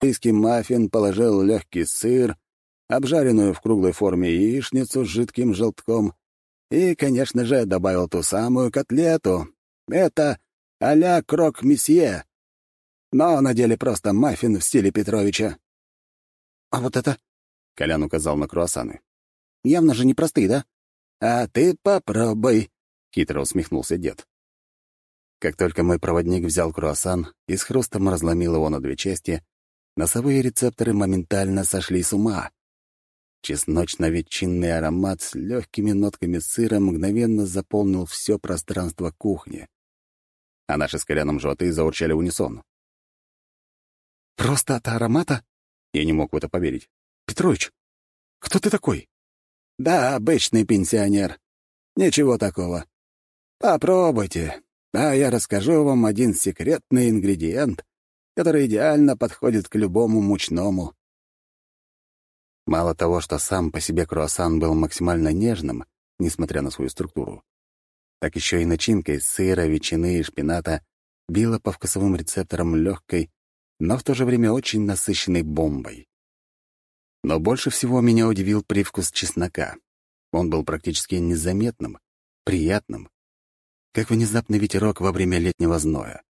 английский маффин положил легкий сыр, обжаренную в круглой форме яичницу с жидким желтком и, конечно же, добавил ту самую котлету. Это а-ля крок-месье. Но на деле просто маффин в стиле Петровича. «А вот это?» — Колян указал на круассаны. «Явно же непростые, да?» «А ты попробуй», — хитро усмехнулся дед. Как только мой проводник взял круассан и с хрустом разломил его на две части, носовые рецепторы моментально сошли с ума. Чесночно-ветчинный аромат с легкими нотками сыра мгновенно заполнил все пространство кухни. А наши с Коляном животы заурчали унисон. «Просто от аромата?» Я не мог в это поверить. «Петрович, кто ты такой?» «Да, обычный пенсионер. Ничего такого. Попробуйте, а я расскажу вам один секретный ингредиент, который идеально подходит к любому мучному». Мало того, что сам по себе круассан был максимально нежным, несмотря на свою структуру, так еще и начинка из сыра, ветчины и шпината била по вкусовым рецепторам легкой, но в то же время очень насыщенной бомбой. Но больше всего меня удивил привкус чеснока. Он был практически незаметным, приятным, как внезапный ветерок во время летнего зноя.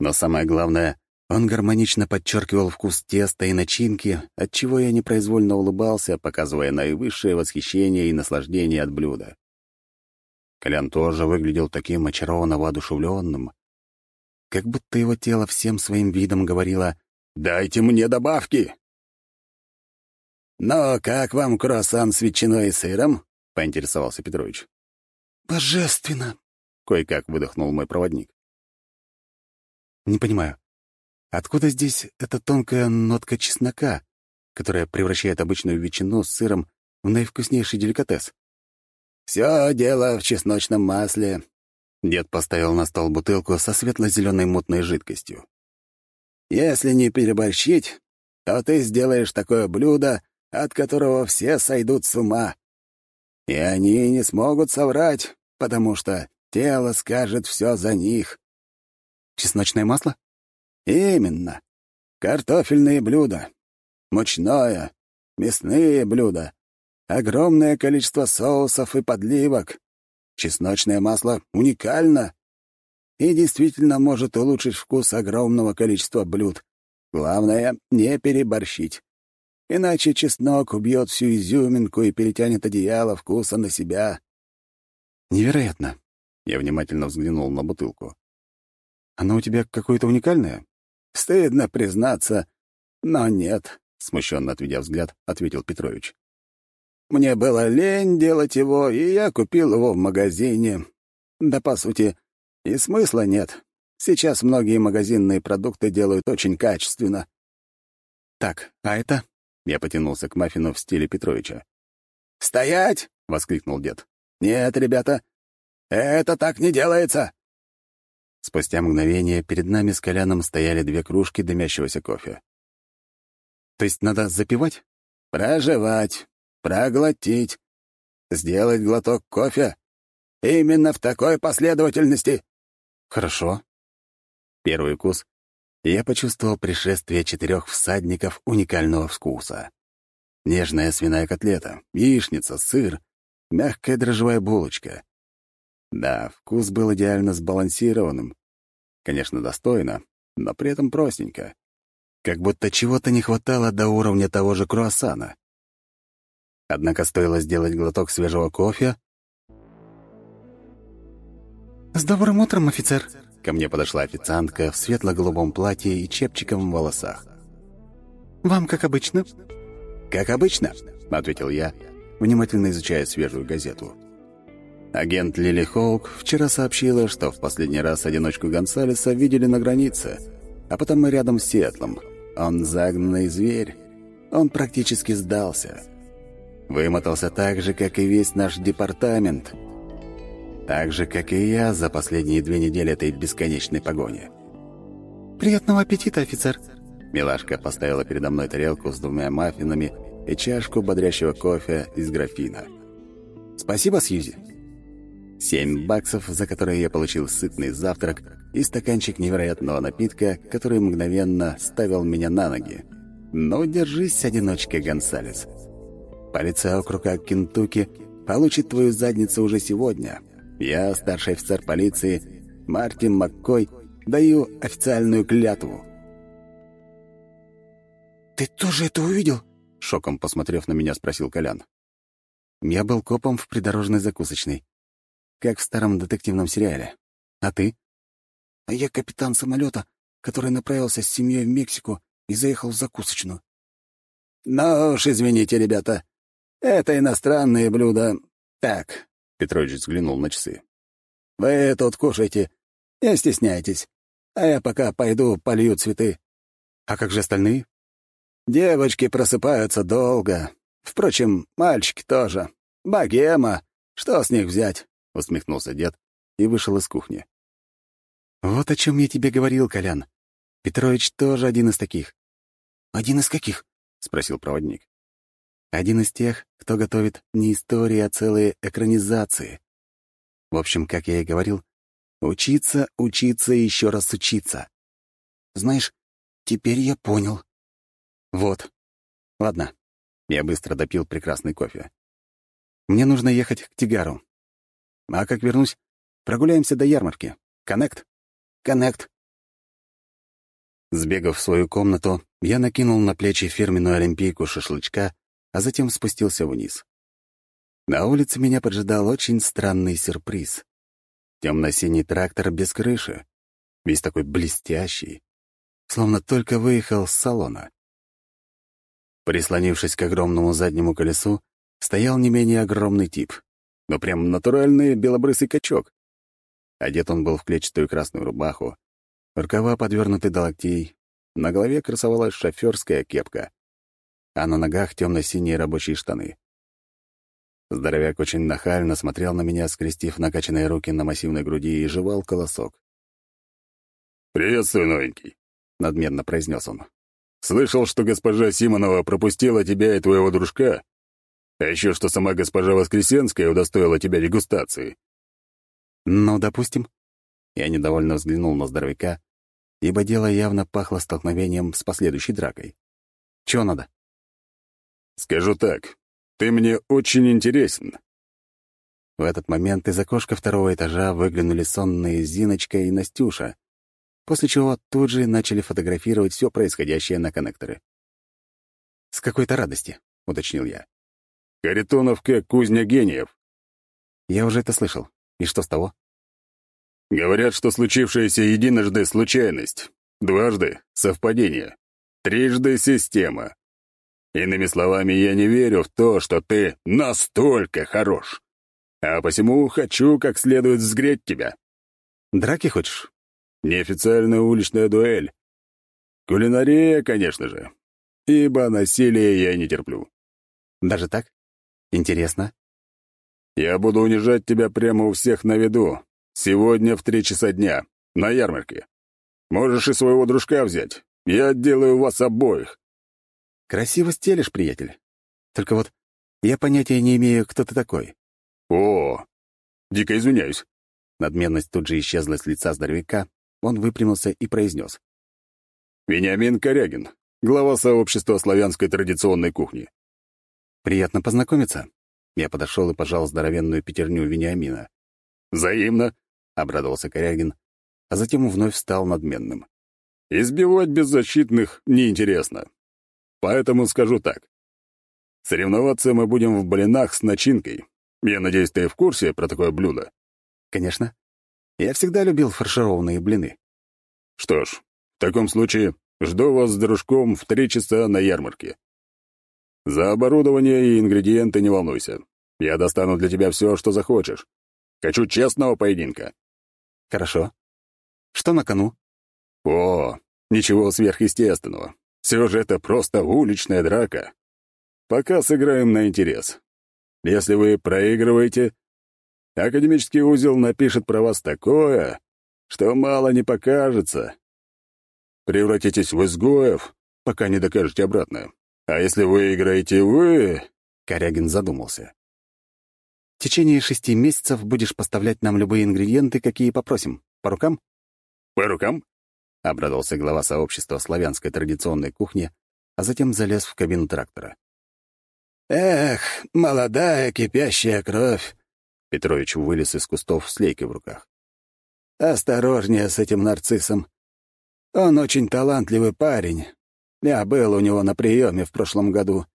Но самое главное, он гармонично подчеркивал вкус теста и начинки, отчего я непроизвольно улыбался, показывая наивысшее восхищение и наслаждение от блюда. Колян тоже выглядел таким очарованно воодушевленным, как будто его тело всем своим видом говорило «Дайте мне добавки!» «Но как вам круассан с ветчиной и сыром?» — поинтересовался Петрович. «Божественно!» — кое-как выдохнул мой проводник. «Не понимаю, откуда здесь эта тонкая нотка чеснока, которая превращает обычную ветчину с сыром в наивкуснейший деликатес?» «Все дело в чесночном масле», Дед поставил на стол бутылку со светло-зеленой мутной жидкостью. «Если не переборщить, то ты сделаешь такое блюдо, от которого все сойдут с ума. И они не смогут соврать, потому что тело скажет все за них». «Чесночное масло?» «Именно. Картофельные блюда. Мучное. Мясные блюда. Огромное количество соусов и подливок. Чесночное масло уникально и действительно может улучшить вкус огромного количества блюд. Главное — не переборщить. Иначе чеснок убьет всю изюминку и перетянет одеяло вкуса на себя. Невероятно. Я внимательно взглянул на бутылку. Оно у тебя какое-то уникальное? Стыдно признаться, но нет, смущенно отведя взгляд, ответил Петрович. Мне было лень делать его, и я купил его в магазине. Да, по сути, и смысла нет. Сейчас многие магазинные продукты делают очень качественно. «Так, а это?» — я потянулся к маффину в стиле Петровича. «Стоять!» — воскликнул дед. «Нет, ребята, это так не делается!» Спустя мгновение перед нами с Коляном стояли две кружки дымящегося кофе. «То есть надо запивать?» «Проживать проглотить, сделать глоток кофе. Именно в такой последовательности. Хорошо. Первый вкус. Я почувствовал пришествие четырех всадников уникального вкуса. Нежная свиная котлета, яичница, сыр, мягкая дрожжевая булочка. Да, вкус был идеально сбалансированным. Конечно, достойно, но при этом простенько. Как будто чего-то не хватало до уровня того же круассана. Однако стоило сделать глоток свежего кофе... «С добрым утром, офицер!» Ко мне подошла официантка в светло-голубом платье и чепчиком в волосах. «Вам как обычно?» «Как обычно», — ответил я, внимательно изучая свежую газету. Агент Лили Хоук вчера сообщила, что в последний раз одиночку Гонсалеса видели на границе, а потом мы рядом с Сиэтлом. Он загнанный зверь. Он практически сдался. Вымотался так же, как и весь наш департамент. Так же, как и я за последние две недели этой бесконечной погони. «Приятного аппетита, офицер!» Милашка поставила передо мной тарелку с двумя маффинами и чашку бодрящего кофе из графина. «Спасибо, Сьюзи!» Семь баксов, за которые я получил сытный завтрак и стаканчик невероятного напитка, который мгновенно ставил меня на ноги. Ну, держись, одиночка Гонсалес. Полиция округа Кентукки получит твою задницу уже сегодня. Я, старший офицер полиции, Мартин Маккой, даю официальную клятву. «Ты тоже это увидел?» — шоком посмотрев на меня, спросил Колян. Я был копом в придорожной закусочной как в старом детективном сериале. А ты? А я капитан самолета, который направился с семьей в Мексику и заехал в закусочную. Ну уж извините, ребята. Это иностранные блюда. Так, Петрович взглянул на часы. Вы тут кушайте. Не стесняйтесь. А я пока пойду полью цветы. А как же остальные? Девочки просыпаются долго. Впрочем, мальчики тоже. Богема. Что с них взять? — усмехнулся дед и вышел из кухни. «Вот о чем я тебе говорил, Колян. Петрович тоже один из таких». «Один из каких?» — спросил проводник. «Один из тех, кто готовит не истории, а целые экранизации. В общем, как я и говорил, учиться, учиться и еще раз учиться. Знаешь, теперь я понял». «Вот. Ладно». Я быстро допил прекрасный кофе. «Мне нужно ехать к Тигару. А как вернусь, прогуляемся до ярмарки. Коннект? Коннект. Сбегав в свою комнату, я накинул на плечи фирменную олимпийку шашлычка, а затем спустился вниз. На улице меня поджидал очень странный сюрприз. Темно-синий трактор без крыши, весь такой блестящий, словно только выехал с салона. Прислонившись к огромному заднему колесу, стоял не менее огромный тип но прям натуральный белобрысый качок. Одет он был в клетчатую красную рубаху, рукава подвернуты до локтей, на голове красовалась шоферская кепка, а на ногах темно-синие рабочие штаны. Здоровяк очень нахально смотрел на меня, скрестив накачанные руки на массивной груди и жевал колосок. «Приветствую, новенький», — надменно произнес он. «Слышал, что госпожа Симонова пропустила тебя и твоего дружка а еще что сама госпожа Воскресенская удостоила тебя дегустации. Ну, допустим. Я недовольно взглянул на здоровяка, ибо дело явно пахло столкновением с последующей дракой. Чего надо? Скажу так, ты мне очень интересен. В этот момент из окошка второго этажа выглянули сонные Зиночка и Настюша, после чего тут же начали фотографировать все происходящее на коннекторы. «С какой-то радости», — уточнил я. Каритоновка — кузня гениев. Я уже это слышал. И что с того? Говорят, что случившееся единожды — случайность, дважды — совпадение, трижды — система. Иными словами, я не верю в то, что ты настолько хорош. А посему хочу как следует взгреть тебя. Драки хочешь? Неофициальная уличная дуэль. Кулинария, конечно же. Ибо насилия я не терплю. Даже так? Интересно. Я буду унижать тебя прямо у всех на виду. Сегодня в три часа дня. На ярмарке. Можешь и своего дружка взять. Я отделаю вас обоих. Красиво стелишь, приятель. Только вот я понятия не имею, кто ты такой. О, дико извиняюсь. Надменность тут же исчезла с лица здоровяка. Он выпрямился и произнес. Вениамин Корягин, глава сообщества славянской традиционной кухни. «Приятно познакомиться». Я подошел и пожал здоровенную пятерню Вениамина. «Взаимно», — обрадовался Корягин, а затем вновь стал надменным. «Избивать беззащитных неинтересно. Поэтому скажу так. Соревноваться мы будем в блинах с начинкой. Я надеюсь, ты в курсе про такое блюдо?» «Конечно. Я всегда любил фаршированные блины». «Что ж, в таком случае жду вас с дружком в три часа на ярмарке. За оборудование и ингредиенты не волнуйся. Я достану для тебя все, что захочешь. Хочу честного поединка». «Хорошо. Что на кону?» «О, ничего сверхъестественного. Все же это просто уличная драка. Пока сыграем на интерес. Если вы проигрываете, академический узел напишет про вас такое, что мало не покажется. Превратитесь в изгоев, пока не докажете обратное. А если выиграете вы...» Корягин задумался. В течение шести месяцев будешь поставлять нам любые ингредиенты, какие попросим. По рукам?» «По рукам?» — обрадовался глава сообщества славянской традиционной кухни, а затем залез в кабину трактора. «Эх, молодая кипящая кровь!» Петрович вылез из кустов с лейкой в руках. «Осторожнее с этим нарциссом. Он очень талантливый парень. Я был у него на приеме в прошлом году.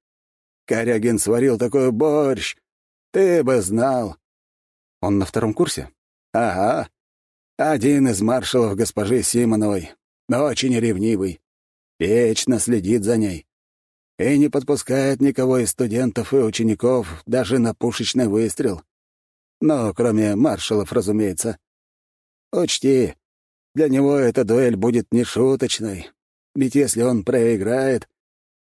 Корягин сварил такой борщ. Ты бы знал». «Он на втором курсе?» «Ага. Один из маршалов госпожи Симоновой. Очень ревнивый. Вечно следит за ней. И не подпускает никого из студентов и учеников даже на пушечный выстрел. Ну, кроме маршалов, разумеется. Учти, для него эта дуэль будет нешуточной. Ведь если он проиграет,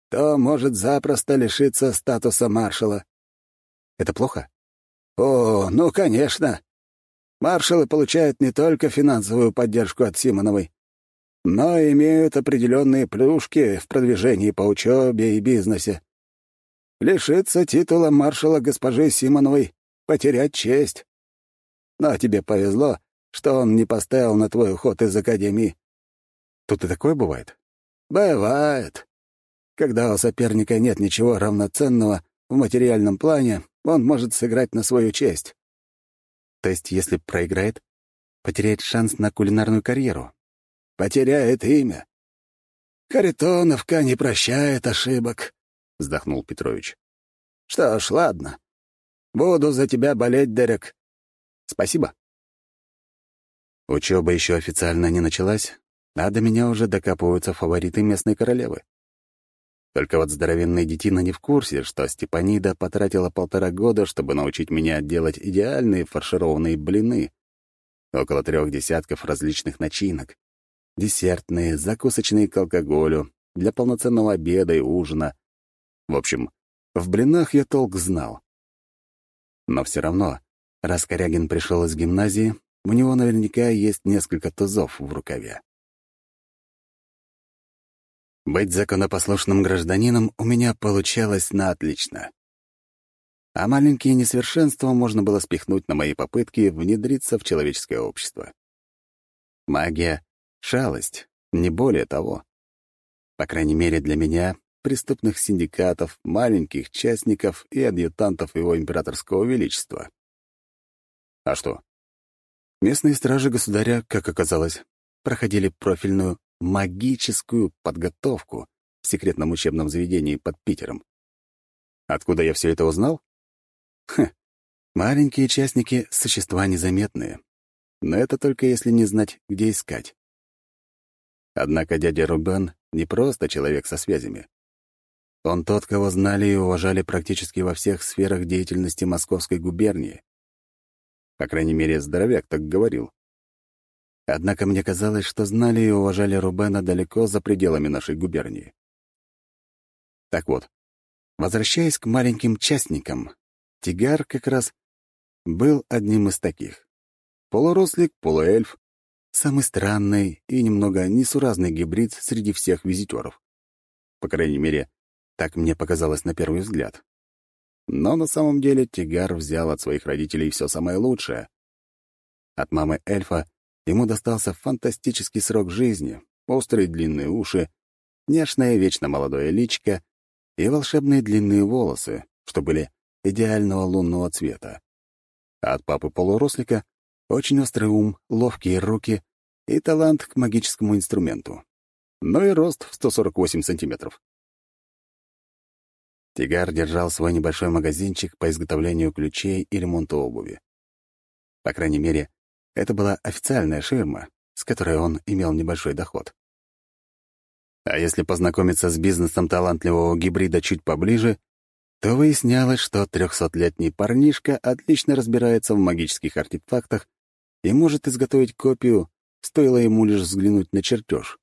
то может запросто лишиться статуса маршала. Это плохо? О, ну, конечно. Маршалы получают не только финансовую поддержку от Симоновой, но имеют определенные плюшки в продвижении по учебе и бизнесе. Лишиться титула маршала госпожи Симоновой — потерять честь. Но тебе повезло, что он не поставил на твой уход из академии. Тут и такое бывает? Бывает. Когда у соперника нет ничего равноценного в материальном плане, он может сыграть на свою честь. То есть, если проиграет, потеряет шанс на кулинарную карьеру? Потеряет имя. Харитоновка не прощает ошибок, — вздохнул Петрович. Что ж, ладно. Буду за тебя болеть, Дерек. Спасибо. Учеба еще официально не началась, а до меня уже докапываются фавориты местной королевы. Только вот здоровенный детина не в курсе, что Степанида потратила полтора года, чтобы научить меня делать идеальные фаршированные блины. Около трех десятков различных начинок. Десертные, закусочные к алкоголю, для полноценного обеда и ужина. В общем, в блинах я толк знал. Но все равно, раз Корягин пришел из гимназии, у него наверняка есть несколько тузов в рукаве. Быть законопослушным гражданином у меня получалось на отлично. А маленькие несовершенства можно было спихнуть на мои попытки внедриться в человеческое общество. Магия — шалость, не более того. По крайней мере, для меня, преступных синдикатов, маленьких частников и адъютантов его императорского величества. А что? Местные стражи государя, как оказалось, проходили профильную магическую подготовку в секретном учебном заведении под Питером. Откуда я все это узнал? Хм, маленькие частники — существа незаметные. Но это только если не знать, где искать. Однако дядя Рубен не просто человек со связями. Он тот, кого знали и уважали практически во всех сферах деятельности Московской губернии. По крайней мере, здоровяк так говорил. Однако мне казалось, что знали и уважали Рубена далеко за пределами нашей губернии. Так вот, возвращаясь к маленьким частникам, Тигар как раз был одним из таких. Полурослик, полуэльф, самый странный и немного несуразный гибрид среди всех визитеров. По крайней мере, так мне показалось на первый взгляд. Но на самом деле Тигар взял от своих родителей все самое лучшее. От мамы эльфа Ему достался фантастический срок жизни, острые длинные уши, нежное вечно молодое личико и волшебные длинные волосы, что были идеального лунного цвета. А от папы полурослика очень острый ум, ловкие руки и талант к магическому инструменту. Ну и рост в 148 сантиметров. Тигар держал свой небольшой магазинчик по изготовлению ключей и ремонту обуви. По крайней мере, это была официальная ширма, с которой он имел небольшой доход. А если познакомиться с бизнесом талантливого гибрида чуть поближе, то выяснялось, что трехсотлетний парнишка отлично разбирается в магических артефактах и может изготовить копию, стоило ему лишь взглянуть на чертеж.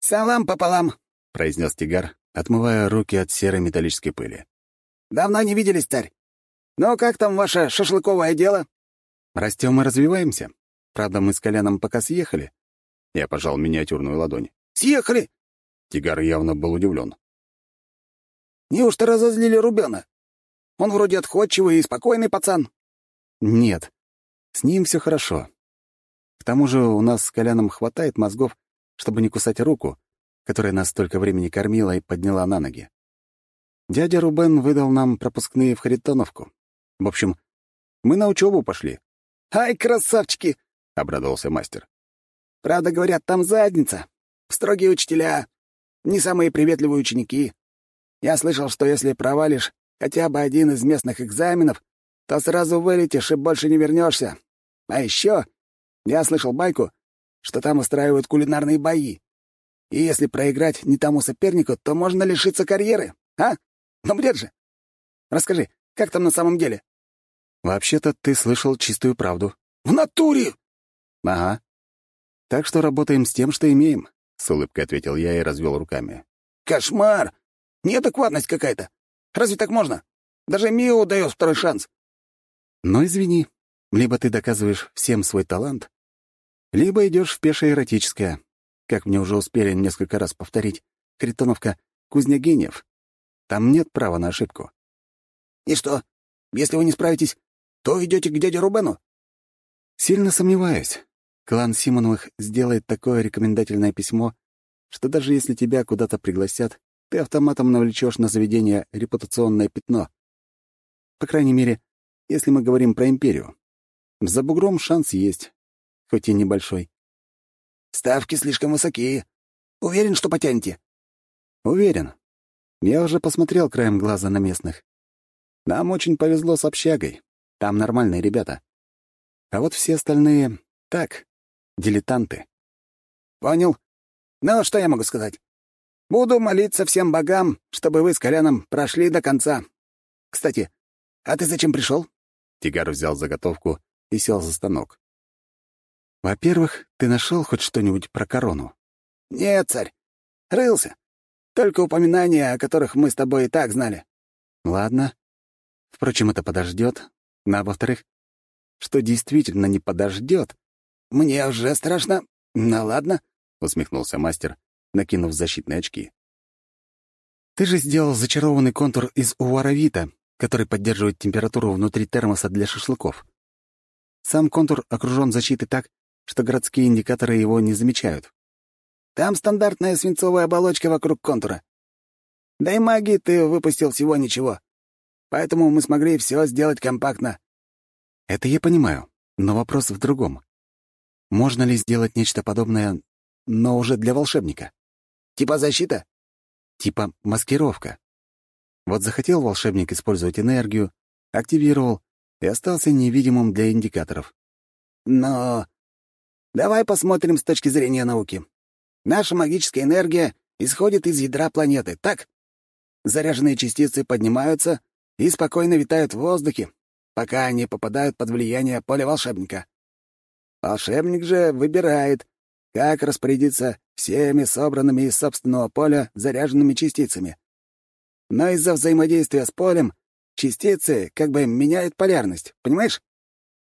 «Салам пополам», — произнес Тигар, отмывая руки от серой металлической пыли. «Давно не виделись, царь. Ну, как там ваше шашлыковое дело?» Растем и развиваемся. Правда, мы с Коляном пока съехали. Я пожал миниатюрную ладонь. «Съехали?» Тигар явно был удивлен. «Неужто разозлили Рубена?» Он вроде отходчивый и спокойный пацан». «Нет, с ним все хорошо. К тому же у нас с Коляном хватает мозгов, чтобы не кусать руку, которая нас столько времени кормила и подняла на ноги. Дядя Рубен выдал нам пропускные в Харитоновку. В общем, мы на учебу пошли. «Ай, красавчики!» — обрадовался мастер. «Правда, говорят, там задница. Строгие учителя, не самые приветливые ученики. Я слышал, что если провалишь хотя бы один из местных экзаменов, то сразу вылетишь и больше не вернешься. А еще я слышал байку, что там устраивают кулинарные бои. И если проиграть не тому сопернику, то можно лишиться карьеры. А? Ну, бред же. Расскажи, как там на самом деле? Вообще-то ты слышал чистую правду. В натуре? Ага. Так что работаем с тем, что имеем, — с улыбкой ответил я и развел руками. Кошмар! Неадекватность какая-то. Разве так можно? Даже Мио дает второй шанс. Но извини, либо ты доказываешь всем свой талант, либо идешь в пешее эротическое. Как мне уже успели несколько раз повторить, Критоновка — кузня гениев. Там нет права на ошибку. И что, если вы не справитесь, то идете к дяде Рубену? Сильно сомневаюсь. Клан Симоновых сделает такое рекомендательное письмо, что даже если тебя куда-то пригласят, ты автоматом навлечешь на заведение репутационное пятно. По крайней мере, если мы говорим про империю. За бугром шанс есть, хоть и небольшой. Ставки слишком высокие. Уверен, что потянете? Уверен. Я уже посмотрел краем глаза на местных. Нам очень повезло с общагой. Там нормальные ребята. А вот все остальные — так, дилетанты. Понял. Ну, что я могу сказать? Буду молиться всем богам, чтобы вы с Коляном прошли до конца. Кстати, а ты зачем пришел? Тигар взял заготовку и сел за станок. «Во-первых, ты нашел хоть что-нибудь про корону?» «Нет, царь. Рылся. Только упоминания, о которых мы с тобой и так знали». «Ладно. Впрочем, это подождет. А во-вторых, что действительно не подождет. «Мне уже страшно. Ну ладно», — усмехнулся мастер, накинув защитные очки. «Ты же сделал зачарованный контур из уаровита, который поддерживает температуру внутри термоса для шашлыков. Сам контур окружен защитой так, что городские индикаторы его не замечают. Там стандартная свинцовая оболочка вокруг контура. Да и магии ты выпустил всего ничего. Поэтому мы смогли все сделать компактно. Это я понимаю, но вопрос в другом. Можно ли сделать нечто подобное, но уже для волшебника? Типа защита? Типа маскировка. Вот захотел волшебник использовать энергию, активировал и остался невидимым для индикаторов. Но давай посмотрим с точки зрения науки. Наша магическая энергия исходит из ядра планеты, так? Заряженные частицы поднимаются и спокойно витают в воздухе, пока они попадают под влияние поля волшебника. Волшебник же выбирает, как распорядиться всеми собранными из собственного поля заряженными частицами. Но из-за взаимодействия с полем частицы как бы меняют полярность, понимаешь?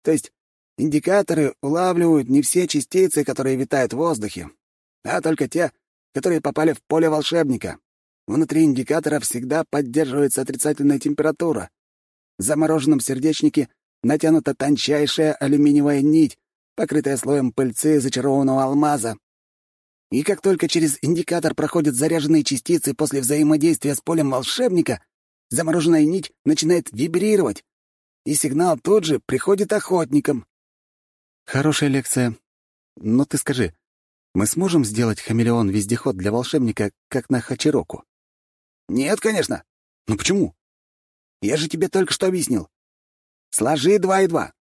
То есть индикаторы улавливают не все частицы, которые витают в воздухе, а только те, которые попали в поле волшебника. Внутри индикатора всегда поддерживается отрицательная температура. В замороженном сердечнике натянута тончайшая алюминиевая нить, покрытая слоем пыльцы зачарованного алмаза. И как только через индикатор проходят заряженные частицы после взаимодействия с полем волшебника, замороженная нить начинает вибрировать, и сигнал тут же приходит охотникам. Хорошая лекция. Но ты скажи, мы сможем сделать хамелеон-вездеход для волшебника, как на Хачироку? Нет, конечно. Ну почему? Я же тебе только что объяснил. Сложи два и два.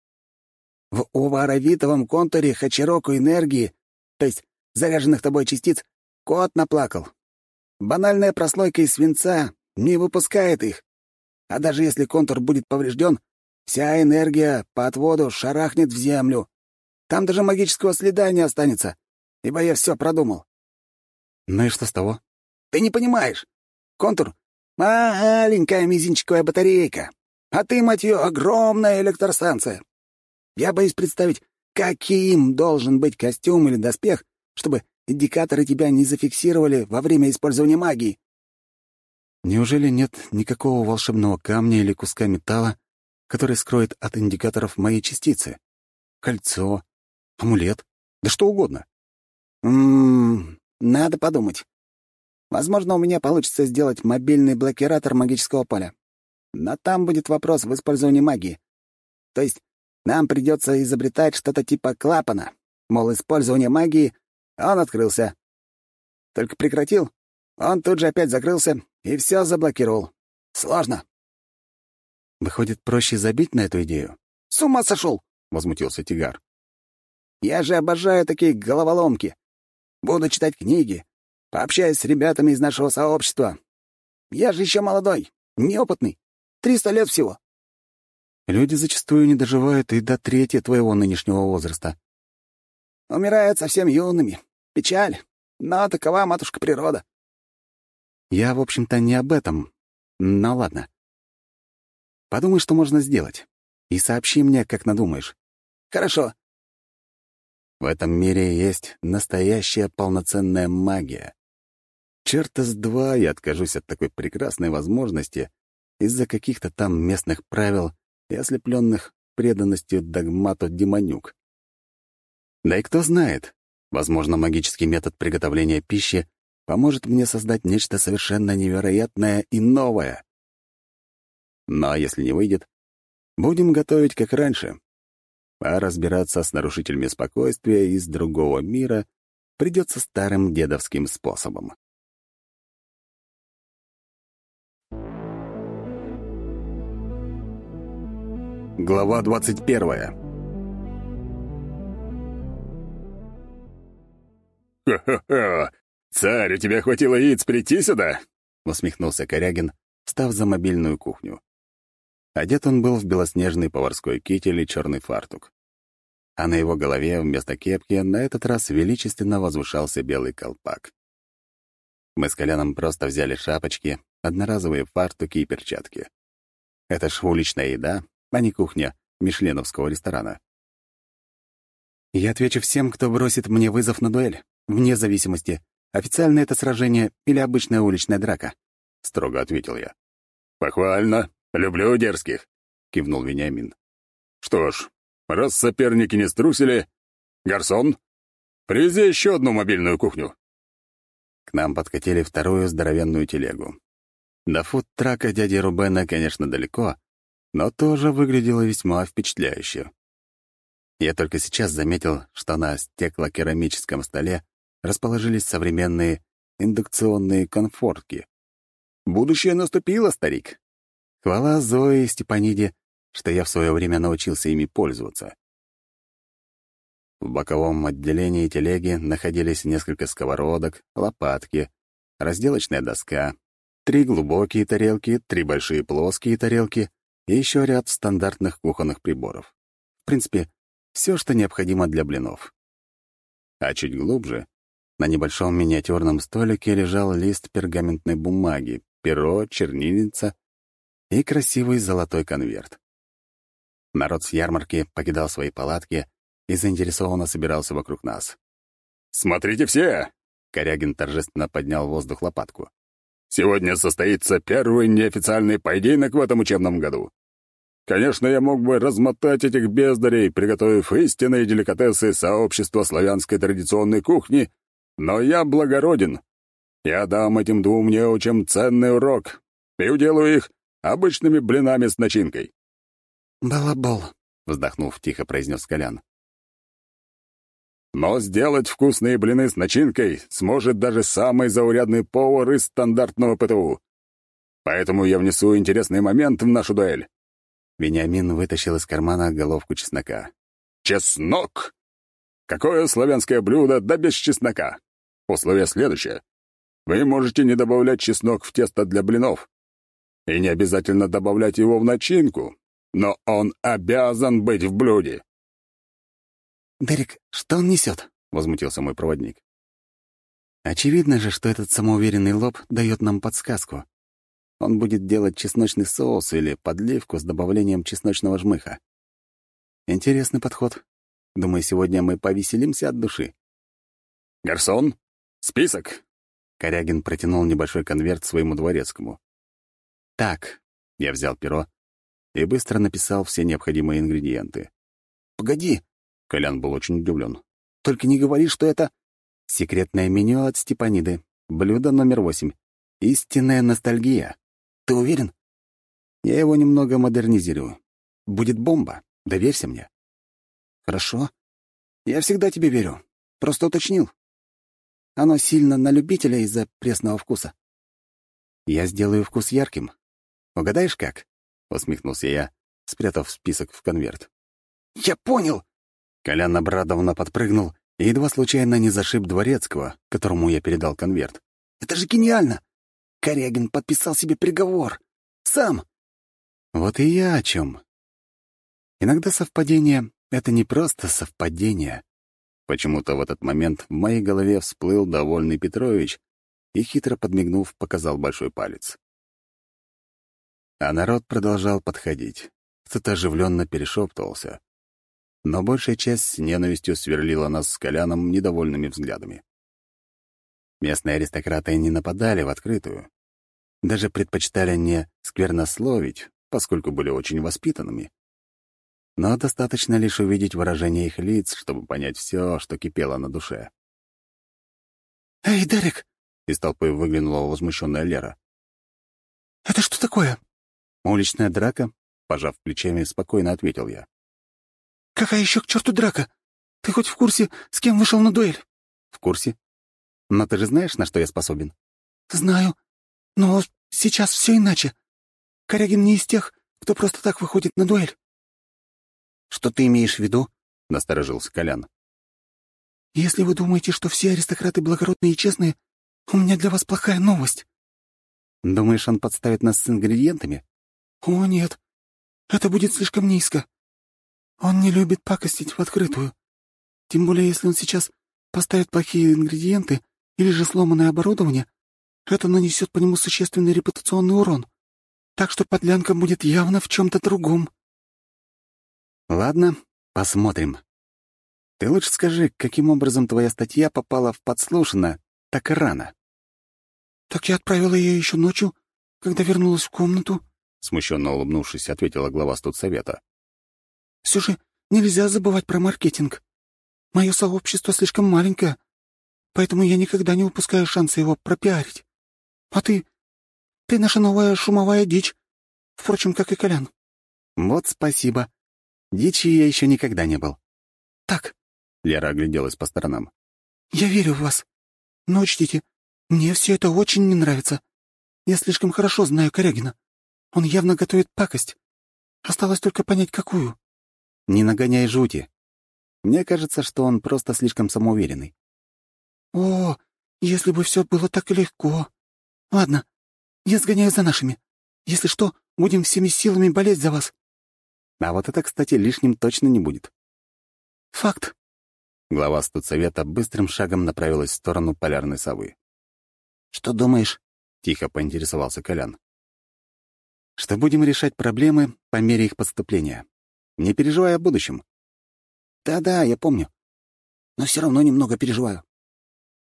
В уваровитовом контуре Хачироку энергии, то есть заряженных тобой частиц, кот наплакал. Банальная прослойка из свинца не выпускает их. А даже если контур будет поврежден, вся энергия по отводу шарахнет в землю. Там даже магического следа не останется, ибо я все продумал. Ну и что с того? Ты не понимаешь. Контур — маленькая мизинчиковая батарейка, а ты, мать ее, огромная электростанция. Я боюсь представить, каким должен быть костюм или доспех, чтобы индикаторы тебя не зафиксировали во время использования магии. Неужели нет никакого волшебного камня или куска металла, который скроет от индикаторов мои частицы? Кольцо, амулет, да что угодно. Ммм, надо подумать. Возможно, у меня получится сделать мобильный блокиратор магического поля. Но там будет вопрос в использовании магии. То есть нам придется изобретать что-то типа клапана. Мол, использование магии, он открылся. Только прекратил, он тут же опять закрылся и все заблокировал. Сложно. Выходит, проще забить на эту идею? С ума сошел! возмутился Тигар. Я же обожаю такие головоломки. Буду читать книги, пообщаюсь с ребятами из нашего сообщества. Я же еще молодой, неопытный. Триста лет всего. Люди зачастую не доживают и до трети твоего нынешнего возраста. Умирают совсем юными. Печаль. Но такова матушка природа. Я, в общем-то, не об этом. Ну ладно. Подумай, что можно сделать. И сообщи мне, как надумаешь. Хорошо. В этом мире есть настоящая полноценная магия. Черта с два я откажусь от такой прекрасной возможности из-за каких-то там местных правил и ослепленных преданностью догмату демонюк. Да и кто знает, возможно, магический метод приготовления пищи поможет мне создать нечто совершенно невероятное и новое. Но если не выйдет, будем готовить как раньше, а разбираться с нарушителями спокойствия из другого мира придется старым дедовским способом. Глава 21 «Ха-ха-ха! Царь, у тебя хватило яиц прийти сюда?» — усмехнулся Корягин, став за мобильную кухню. Одет он был в белоснежный поварской китель и черный фартук. А на его голове вместо кепки на этот раз величественно возвышался белый колпак. Мы с Коляном просто взяли шапочки, одноразовые фартуки и перчатки. Это ж уличная еда, а не кухня мишленовского ресторана. Я отвечу всем, кто бросит мне вызов на дуэль, вне зависимости, официально это сражение или обычная уличная драка, — строго ответил я. «Похвально. «Люблю дерзких», — кивнул Вениамин. «Что ж, раз соперники не струсили, гарсон, привези еще одну мобильную кухню». К нам подкатили вторую здоровенную телегу. До фуд-трака дяди Рубена, конечно, далеко, но тоже выглядело весьма впечатляюще. Я только сейчас заметил, что на стеклокерамическом столе расположились современные индукционные конфортки. Будущее наступило, старик. Хвала Зое и Степаниде, что я в свое время научился ими пользоваться. В боковом отделении телеги находились несколько сковородок, лопатки, разделочная доска, три глубокие тарелки, три большие плоские тарелки и еще ряд стандартных кухонных приборов. В принципе, все, что необходимо для блинов. А чуть глубже, на небольшом миниатюрном столике лежал лист пергаментной бумаги, перо, чернильница и красивый золотой конверт. Народ с ярмарки покидал свои палатки и заинтересованно собирался вокруг нас. «Смотрите все!» — Корягин торжественно поднял в воздух лопатку. «Сегодня состоится первый неофициальный поединок в этом учебном году. Конечно, я мог бы размотать этих бездарей, приготовив истинные деликатесы сообщества славянской традиционной кухни, но я благороден. Я дам этим двум неучам ценный урок и уделаю их обычными блинами с начинкой». «Балабол», — вздохнув, тихо произнес Колян. «Но сделать вкусные блины с начинкой сможет даже самый заурядный повар из стандартного ПТУ. Поэтому я внесу интересный момент в нашу дуэль». Вениамин вытащил из кармана головку чеснока. «Чеснок! Какое славянское блюдо, да без чеснока? Условие следующее. Вы можете не добавлять чеснок в тесто для блинов, и не обязательно добавлять его в начинку, но он обязан быть в блюде. «Дерек, что он несет? возмутился мой проводник. «Очевидно же, что этот самоуверенный лоб дает нам подсказку. Он будет делать чесночный соус или подливку с добавлением чесночного жмыха. Интересный подход. Думаю, сегодня мы повеселимся от души». «Гарсон, список!» Корягин протянул небольшой конверт своему дворецкому. Так, я взял перо и быстро написал все необходимые ингредиенты. «Погоди!» — Колян был очень удивлен. «Только не говори, что это...» «Секретное меню от Степаниды. Блюдо номер восемь. Истинная ностальгия. Ты уверен?» Я его немного модернизирую. Будет бомба. Доверься мне. «Хорошо. Я всегда тебе верю. Просто уточнил. Оно сильно на любителя из-за пресного вкуса». «Я сделаю вкус ярким. Угадаешь, как?» — усмехнулся я, спрятав список в конверт. «Я понял!» Колян обрадованно подпрыгнул и едва случайно не зашиб дворецкого, которому я передал конверт. «Это же гениально! Корягин подписал себе приговор. Сам!» Вот и я о чем. Иногда совпадение — это не просто совпадение. Почему-то в этот момент в моей голове всплыл довольный Петрович и, хитро подмигнув, показал большой палец. А народ продолжал подходить. Кто-то оживленно перешептывался. Но большая часть с ненавистью сверлила нас с Коляном недовольными взглядами. Местные аристократы не нападали в открытую. Даже предпочитали не сквернословить, поскольку были очень воспитанными. Но достаточно лишь увидеть выражение их лиц, чтобы понять все, что кипело на душе. «Эй, Дерек!» — из толпы выглянула возмущенная Лера. «Это что такое?» «Уличная драка?» — пожав плечами, спокойно ответил я. «Какая еще к черту драка? Ты хоть в курсе, с кем вышел на дуэль?» «В курсе. Но ты же знаешь, на что я способен?» «Знаю. Но сейчас все иначе. Корягин не из тех, кто просто так выходит на дуэль». «Что ты имеешь в виду?» — насторожился Колян. «Если вы думаете, что все аристократы благородные и честные, у меня для вас плохая новость». «Думаешь, он подставит нас с ингредиентами?» «О, нет. Это будет слишком низко. Он не любит пакостить в открытую. Тем более, если он сейчас поставит плохие ингредиенты или же сломанное оборудование, это нанесет по нему существенный репутационный урон. Так что подлянка будет явно в чем-то другом». Ладно, посмотрим. Ты лучше скажи, каким образом твоя статья попала в подслушано так рано? Так я отправила ее еще ночью, когда вернулась в комнату, смущенно улыбнувшись, ответила глава студсовета. Все же нельзя забывать про маркетинг. Мое сообщество слишком маленькое, поэтому я никогда не упускаю шанса его пропиарить. А ты... ты наша новая шумовая дичь, впрочем, как и Колян. Вот спасибо. Дичи я еще никогда не был. Так. Лера огляделась по сторонам. Я верю в вас. Но учтите, мне все это очень не нравится. Я слишком хорошо знаю Корягина. Он явно готовит пакость. Осталось только понять, какую. Не нагоняй жути. Мне кажется, что он просто слишком самоуверенный. О, если бы все было так легко. Ладно, я сгоняю за нашими. Если что, будем всеми силами болеть за вас. А вот это, кстати, лишним точно не будет. Факт. Глава студсовета быстрым шагом направилась в сторону полярной совы. «Что думаешь?» — тихо поинтересовался Колян. «Что будем решать проблемы по мере их поступления. Не переживай о будущем». «Да-да, я помню. Но все равно немного переживаю».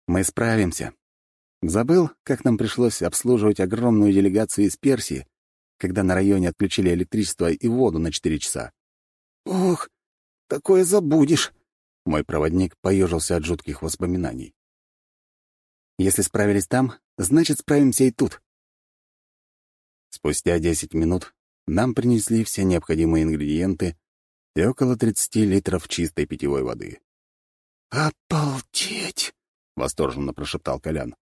«Мы справимся. Забыл, как нам пришлось обслуживать огромную делегацию из Персии, когда на районе отключили электричество и воду на четыре часа. «Ох, такое забудешь!» Мой проводник поежился от жутких воспоминаний. «Если справились там, значит, справимся и тут». Спустя десять минут нам принесли все необходимые ингредиенты и около 30 литров чистой питьевой воды. «Обалдеть!» — восторженно прошептал Колян.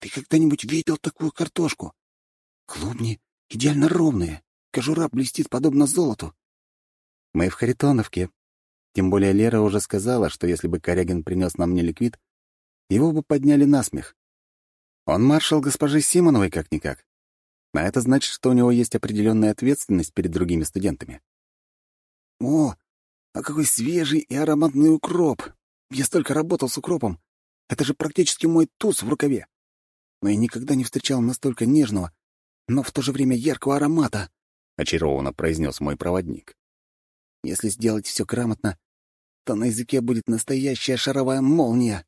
«Ты когда-нибудь видел такую картошку? Клубни идеально ровные, кожура блестит подобно золоту». «Мы в Харитоновке. Тем более Лера уже сказала, что если бы Корягин принес нам не ликвид, его бы подняли на смех. Он маршал госпожи Симоновой как-никак. А это значит, что у него есть определенная ответственность перед другими студентами. «О, а какой свежий и ароматный укроп! Я столько работал с укропом. Это же практически мой туз в рукаве. Но я никогда не встречал настолько нежного, но в то же время яркого аромата», — очарованно произнес мой проводник. «Если сделать все грамотно, то на языке будет настоящая шаровая молния».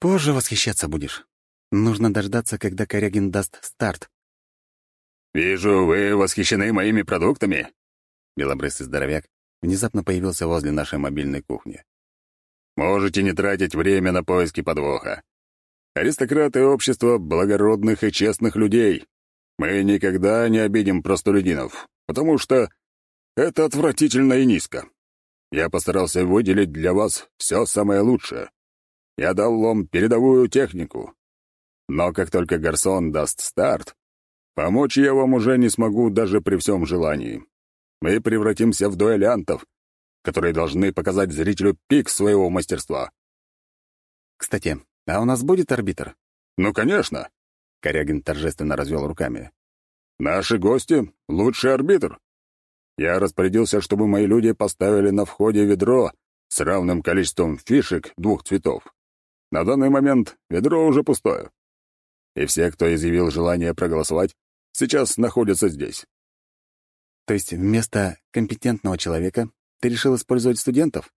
«Позже восхищаться будешь. Нужно дождаться, когда Корягин даст старт. «Вижу, вы восхищены моими продуктами». Белобрысый здоровяк внезапно появился возле нашей мобильной кухни. «Можете не тратить время на поиски подвоха. Аристократы общества благородных и честных людей. Мы никогда не обидим простолюдинов, потому что это отвратительно и низко. Я постарался выделить для вас все самое лучшее. Я дал вам передовую технику. Но как только Гарсон даст старт, помочь я вам уже не смогу даже при всем желании. Мы превратимся в дуэлянтов, которые должны показать зрителю пик своего мастерства. Кстати, а у нас будет арбитр? Ну, конечно. Корягин торжественно развел руками. Наши гости — лучший арбитр. Я распорядился, чтобы мои люди поставили на входе ведро с равным количеством фишек двух цветов. На данный момент ведро уже пустое. И все, кто изъявил желание проголосовать, сейчас находятся здесь. То есть вместо компетентного человека ты решил использовать студентов?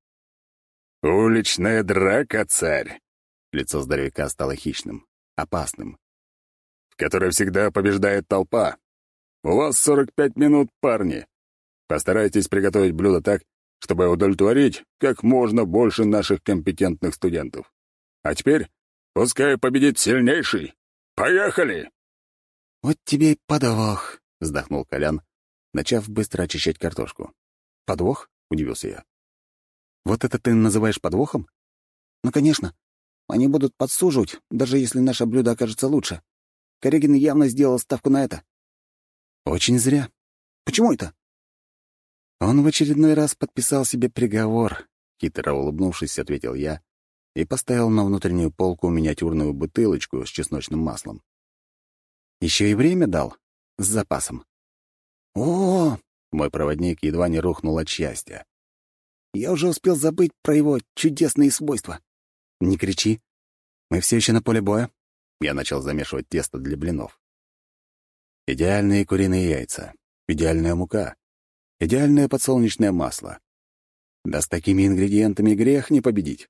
«Уличная драка, царь!» Лицо здоровяка стало хищным, опасным. «В которой всегда побеждает толпа. У вас 45 минут, парни. Постарайтесь приготовить блюдо так, чтобы удовлетворить как можно больше наших компетентных студентов. А теперь пускай победит сильнейший. Поехали!» «Вот тебе и подвох», — вздохнул Колян, начав быстро очищать картошку. «Подвох?» — удивился я. «Вот это ты называешь подвохом?» «Ну, конечно. Они будут подсуживать, даже если наше блюдо окажется лучше. Корегин явно сделал ставку на это». «Очень зря». «Почему это?» Он в очередной раз подписал себе приговор, хитро улыбнувшись, ответил я, и поставил на внутреннюю полку миниатюрную бутылочку с чесночным маслом. Еще и время дал, с запасом. О, мой проводник едва не рухнул от счастья. Я уже успел забыть про его чудесные свойства. Не кричи. Мы все еще на поле боя. Я начал замешивать тесто для блинов. Идеальные куриные яйца, идеальная мука, идеальное подсолнечное масло. Да с такими ингредиентами грех не победить.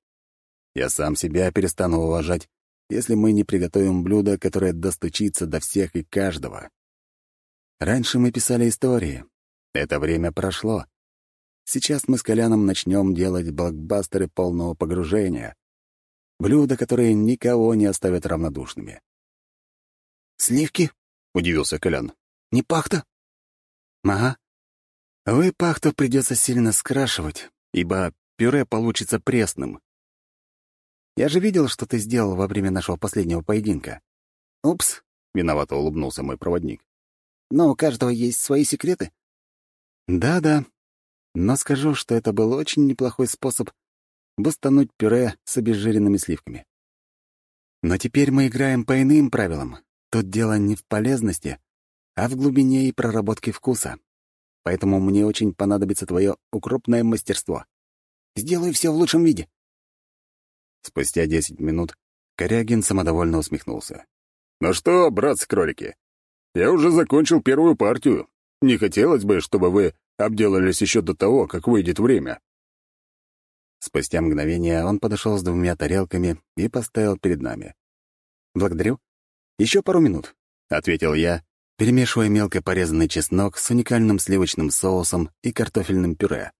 Я сам себя перестану уважать, если мы не приготовим блюдо, которое достучится до всех и каждого. Раньше мы писали истории. Это время прошло. Сейчас мы с Коляном начнем делать блокбастеры полного погружения. Блюда, которые никого не оставят равнодушными. «Сливки?» — удивился Колян. «Не пахта?» «Ага. Вы пахту придется сильно скрашивать, ибо пюре получится пресным. Я же видел, что ты сделал во время нашего последнего поединка. Упс, виновато улыбнулся мой проводник. Но у каждого есть свои секреты. Да-да. Но скажу, что это был очень неплохой способ бустануть пюре с обезжиренными сливками. Но теперь мы играем по иным правилам. Тут дело не в полезности, а в глубине и проработке вкуса. Поэтому мне очень понадобится твое укропное мастерство. Сделаю все в лучшем виде. Спустя десять минут Корягин самодовольно усмехнулся. «Ну что, братцы-кролики, я уже закончил первую партию. Не хотелось бы, чтобы вы обделались еще до того, как выйдет время». Спустя мгновение он подошел с двумя тарелками и поставил перед нами. «Благодарю. Еще пару минут», — ответил я, перемешивая мелко порезанный чеснок с уникальным сливочным соусом и картофельным пюре.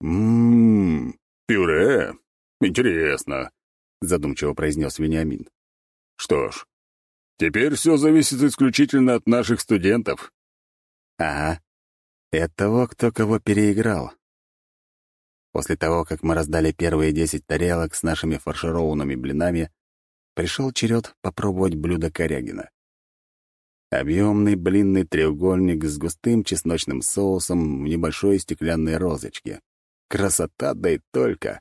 «Ммм, пюре? «Интересно», — задумчиво произнес Вениамин. «Что ж, теперь все зависит исключительно от наших студентов». «Ага. И от того, кто кого переиграл. После того, как мы раздали первые десять тарелок с нашими фаршированными блинами, пришел черед попробовать блюдо Корягина. Объемный блинный треугольник с густым чесночным соусом в небольшой стеклянной розочке. Красота, да и только.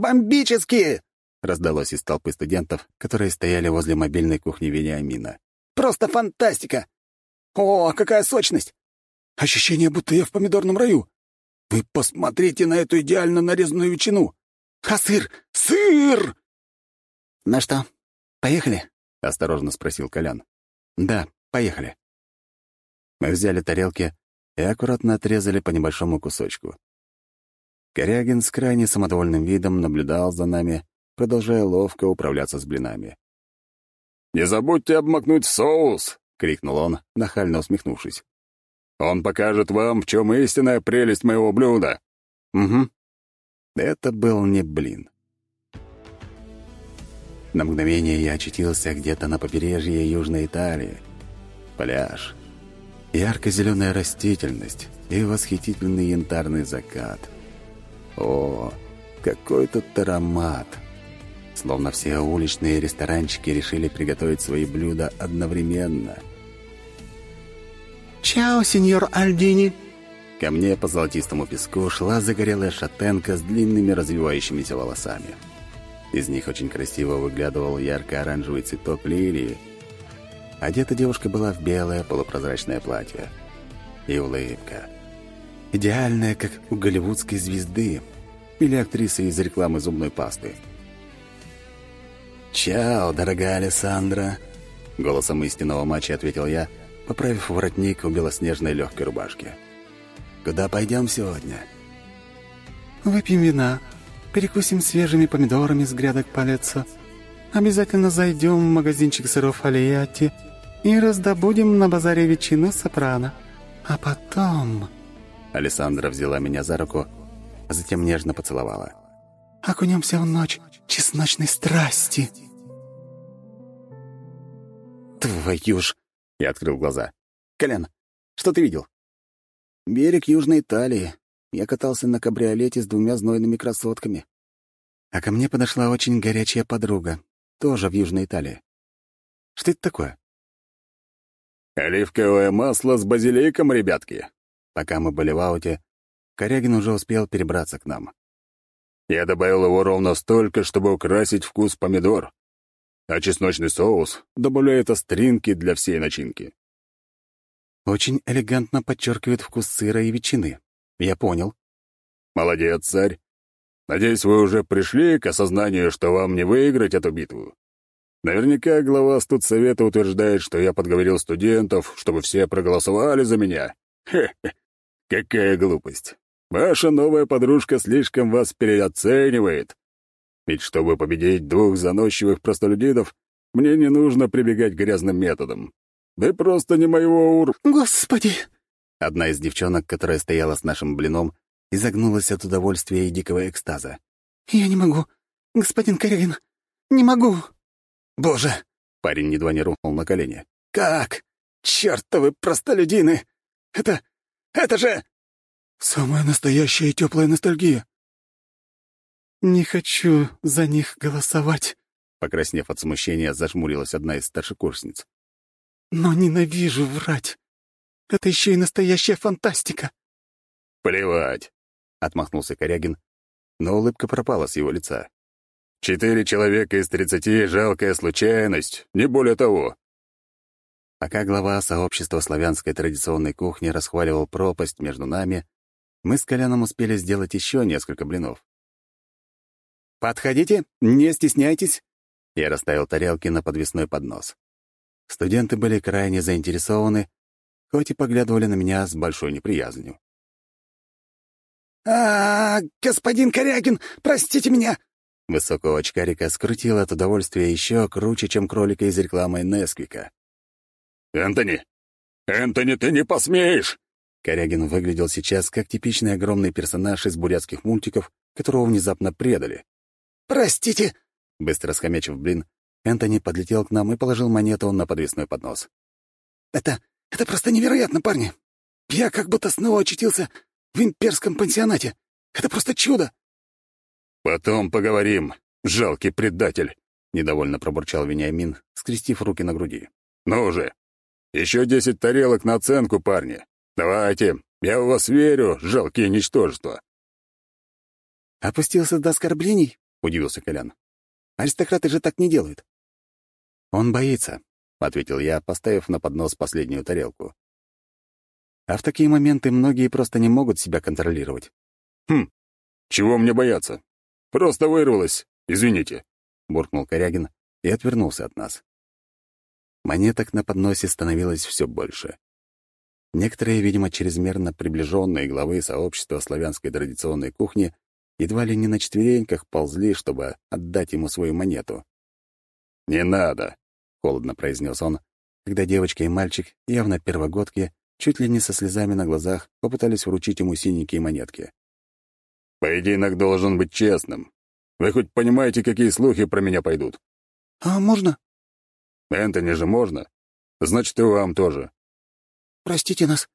«Бомбические!» — раздалось из толпы студентов, которые стояли возле мобильной кухни Вениамина. «Просто фантастика! О, какая сочность! Ощущение, будто я в помидорном раю. Вы посмотрите на эту идеально нарезанную ветчину! А сыр? Сыр!» «Ну что, поехали?» — осторожно спросил Колян. «Да, поехали». Мы взяли тарелки и аккуратно отрезали по небольшому кусочку. Корягин с крайне самодовольным видом наблюдал за нами, продолжая ловко управляться с блинами. не забудьте обмакнуть соус!» — крикнул он, нахально усмехнувшись. «Он покажет вам, в чем истинная прелесть моего блюда!» «Угу». Это был не блин. На мгновение я очутился где-то на побережье Южной Италии. Пляж. Ярко-зеленая растительность и восхитительный янтарный закат. О, какой тут аромат! Словно все уличные ресторанчики решили приготовить свои блюда одновременно. «Чао, сеньор Альдини!» Ко мне по золотистому песку шла загорелая шатенка с длинными развивающимися волосами. Из них очень красиво выглядывал ярко-оранжевый цветок лилии. Одета девушка была в белое полупрозрачное платье. И улыбка. Идеальная, как у голливудской звезды или актрисы из рекламы зубной пасты. «Чао, дорогая Александра!» Голосом истинного матча ответил я, поправив воротник у белоснежной легкой рубашки. «Куда пойдем сегодня?» «Выпьем вина», Перекусим свежими помидорами с грядок палеца. Обязательно зайдем в магазинчик сыров Алиати и раздобудем на базаре ветчину сопрано. А потом...» Александра взяла меня за руку, а затем нежно поцеловала. «Окунемся в ночь чесночной страсти». «Твою ж!» — я открыл глаза. «Колян, что ты видел?» «Берег Южной Италии. Я катался на кабриолете с двумя знойными красотками. А ко мне подошла очень горячая подруга, тоже в Южной Италии. Что это такое? «Оливковое масло с базиликом, ребятки!» Пока мы были в ауте, Корягин уже успел перебраться к нам. «Я добавил его ровно столько, чтобы украсить вкус помидор. А чесночный соус добавляет остринки для всей начинки». Очень элегантно подчеркивает вкус сыра и ветчины. Я понял. Молодец, царь. Надеюсь, вы уже пришли к осознанию, что вам не выиграть эту битву. Наверняка глава студсовета утверждает, что я подговорил студентов, чтобы все проголосовали за меня. Хе-хе, какая глупость. Ваша новая подружка слишком вас переоценивает. Ведь чтобы победить двух заносчивых простолюдинов, мне не нужно прибегать к грязным методам. Да просто не моего ур... «Господи!» Одна из девчонок, которая стояла с нашим блином, изогнулась от удовольствия и дикого экстаза. «Я не могу, господин Карелин, не могу!» «Боже!» — парень едва не рухнул на колени. «Как? Чёртовы простолюдины! Это... это же...» «Самая настоящая теплая ностальгия!» «Не хочу за них голосовать», — покраснев от смущения, зажмурилась одна из старшекурсниц. «Но ненавижу врать. Это еще и настоящая фантастика!» «Плевать!» — отмахнулся Корягин, но улыбка пропала с его лица. «Четыре человека из тридцати — жалкая случайность, не более того». Пока глава сообщества славянской традиционной кухни расхваливал пропасть между нами, мы с Коляном успели сделать еще несколько блинов. «Подходите, не стесняйтесь!» Я расставил тарелки на подвесной поднос. Студенты были крайне заинтересованы, хоть и поглядывали на меня с большой неприязнью. а, -а, -а господин Корягин, простите меня!» Высокого очкарика скрутило от удовольствия еще круче, чем кролика из рекламы Несквика. «Энтони! Энтони, ты не посмеешь!» Корягин выглядел сейчас как типичный огромный персонаж из бурятских мультиков, которого внезапно предали. «Простите!» Быстро схомячив блин, Энтони подлетел к нам и положил монету на подвесной поднос. «Это... это просто невероятно, парни! Я как будто снова очутился в имперском пансионате. Это просто чудо!» «Потом поговорим, жалкий предатель!» — недовольно пробурчал Вениамин, скрестив руки на груди. «Ну уже! Еще десять тарелок на оценку, парни! Давайте, я в вас верю, жалкие ничтожества!» «Опустился до оскорблений?» — удивился Колян. «Аристократы же так не делают». «Он боится», — ответил я, поставив на поднос последнюю тарелку. А в такие моменты многие просто не могут себя контролировать. «Хм, чего мне бояться? Просто вырвалось, извините», — буркнул Корягин и отвернулся от нас. Монеток на подносе становилось все больше. Некоторые, видимо, чрезмерно приближенные главы сообщества славянской традиционной кухни едва ли не на четвереньках ползли, чтобы отдать ему свою монету. «Не надо!» — холодно произнес он, когда девочка и мальчик, явно первогодки, чуть ли не со слезами на глазах, попытались вручить ему синенькие монетки. «Поединок должен быть честным. Вы хоть понимаете, какие слухи про меня пойдут?» «А можно?» «Энтони же можно. Значит, и вам тоже». «Простите нас».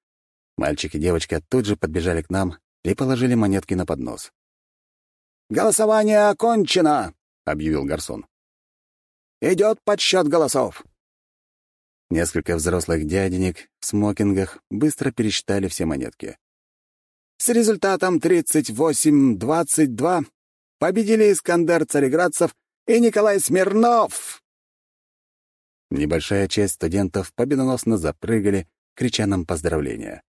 Мальчик и девочка тут же подбежали к нам и положили монетки на поднос. «Голосование окончено», — объявил Гарсон. «Идет подсчет голосов». Несколько взрослых дяденек в смокингах быстро пересчитали все монетки. С результатом 38-22 победили Искандер Цареградцев и Николай Смирнов. Небольшая часть студентов победоносно запрыгали, крича нам поздравления.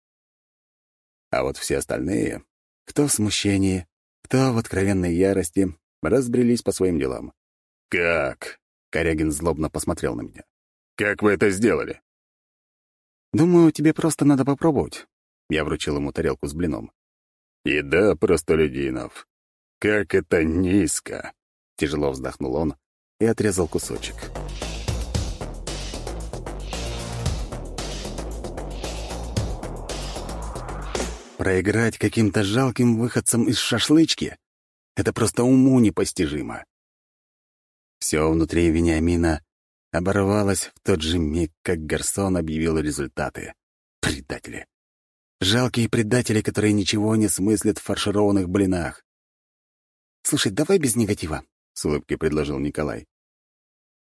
А вот все остальные, кто в смущении, кто в откровенной ярости, разбрелись по своим делам. «Как?» — Корягин злобно посмотрел на меня. «Как вы это сделали?» «Думаю, тебе просто надо попробовать». Я вручил ему тарелку с блином. «Еда простолюдинов. Как это низко!» Тяжело вздохнул он и отрезал кусочек. Проиграть каким-то жалким выходцам из шашлычки — это просто уму непостижимо. Все внутри Вениамина оборвалось в тот же миг, как Гарсон объявил результаты. Предатели. Жалкие предатели, которые ничего не смыслят в фаршированных блинах. «Слушай, давай без негатива», — с улыбкой предложил Николай.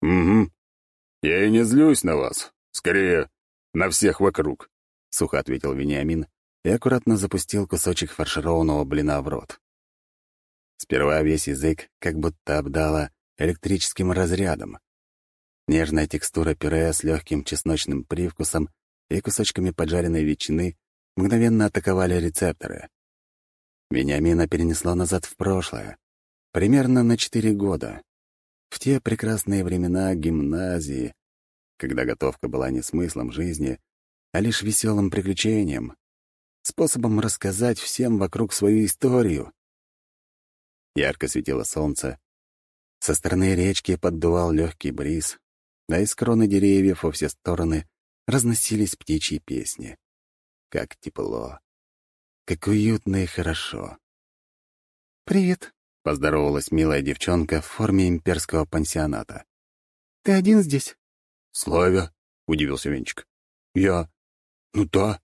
«Угу. Я и не злюсь на вас. Скорее, на всех вокруг», — сухо ответил Вениамин и аккуратно запустил кусочек фаршированного блина в рот. Сперва весь язык как будто обдало электрическим разрядом. Нежная текстура пюре с легким чесночным привкусом и кусочками поджаренной ветчины мгновенно атаковали рецепторы. Вениамина перенесло назад в прошлое, примерно на четыре года, в те прекрасные времена гимназии, когда готовка была не смыслом жизни, а лишь веселым приключением, способом рассказать всем вокруг свою историю. Ярко светило солнце. Со стороны речки поддувал легкий бриз, а из кроны деревьев во все стороны разносились птичьи песни. Как тепло, как уютно и хорошо. «Привет», — поздоровалась милая девчонка в форме имперского пансионата. «Ты один здесь?» «Славя», — удивился Венчик. «Я... Ну да,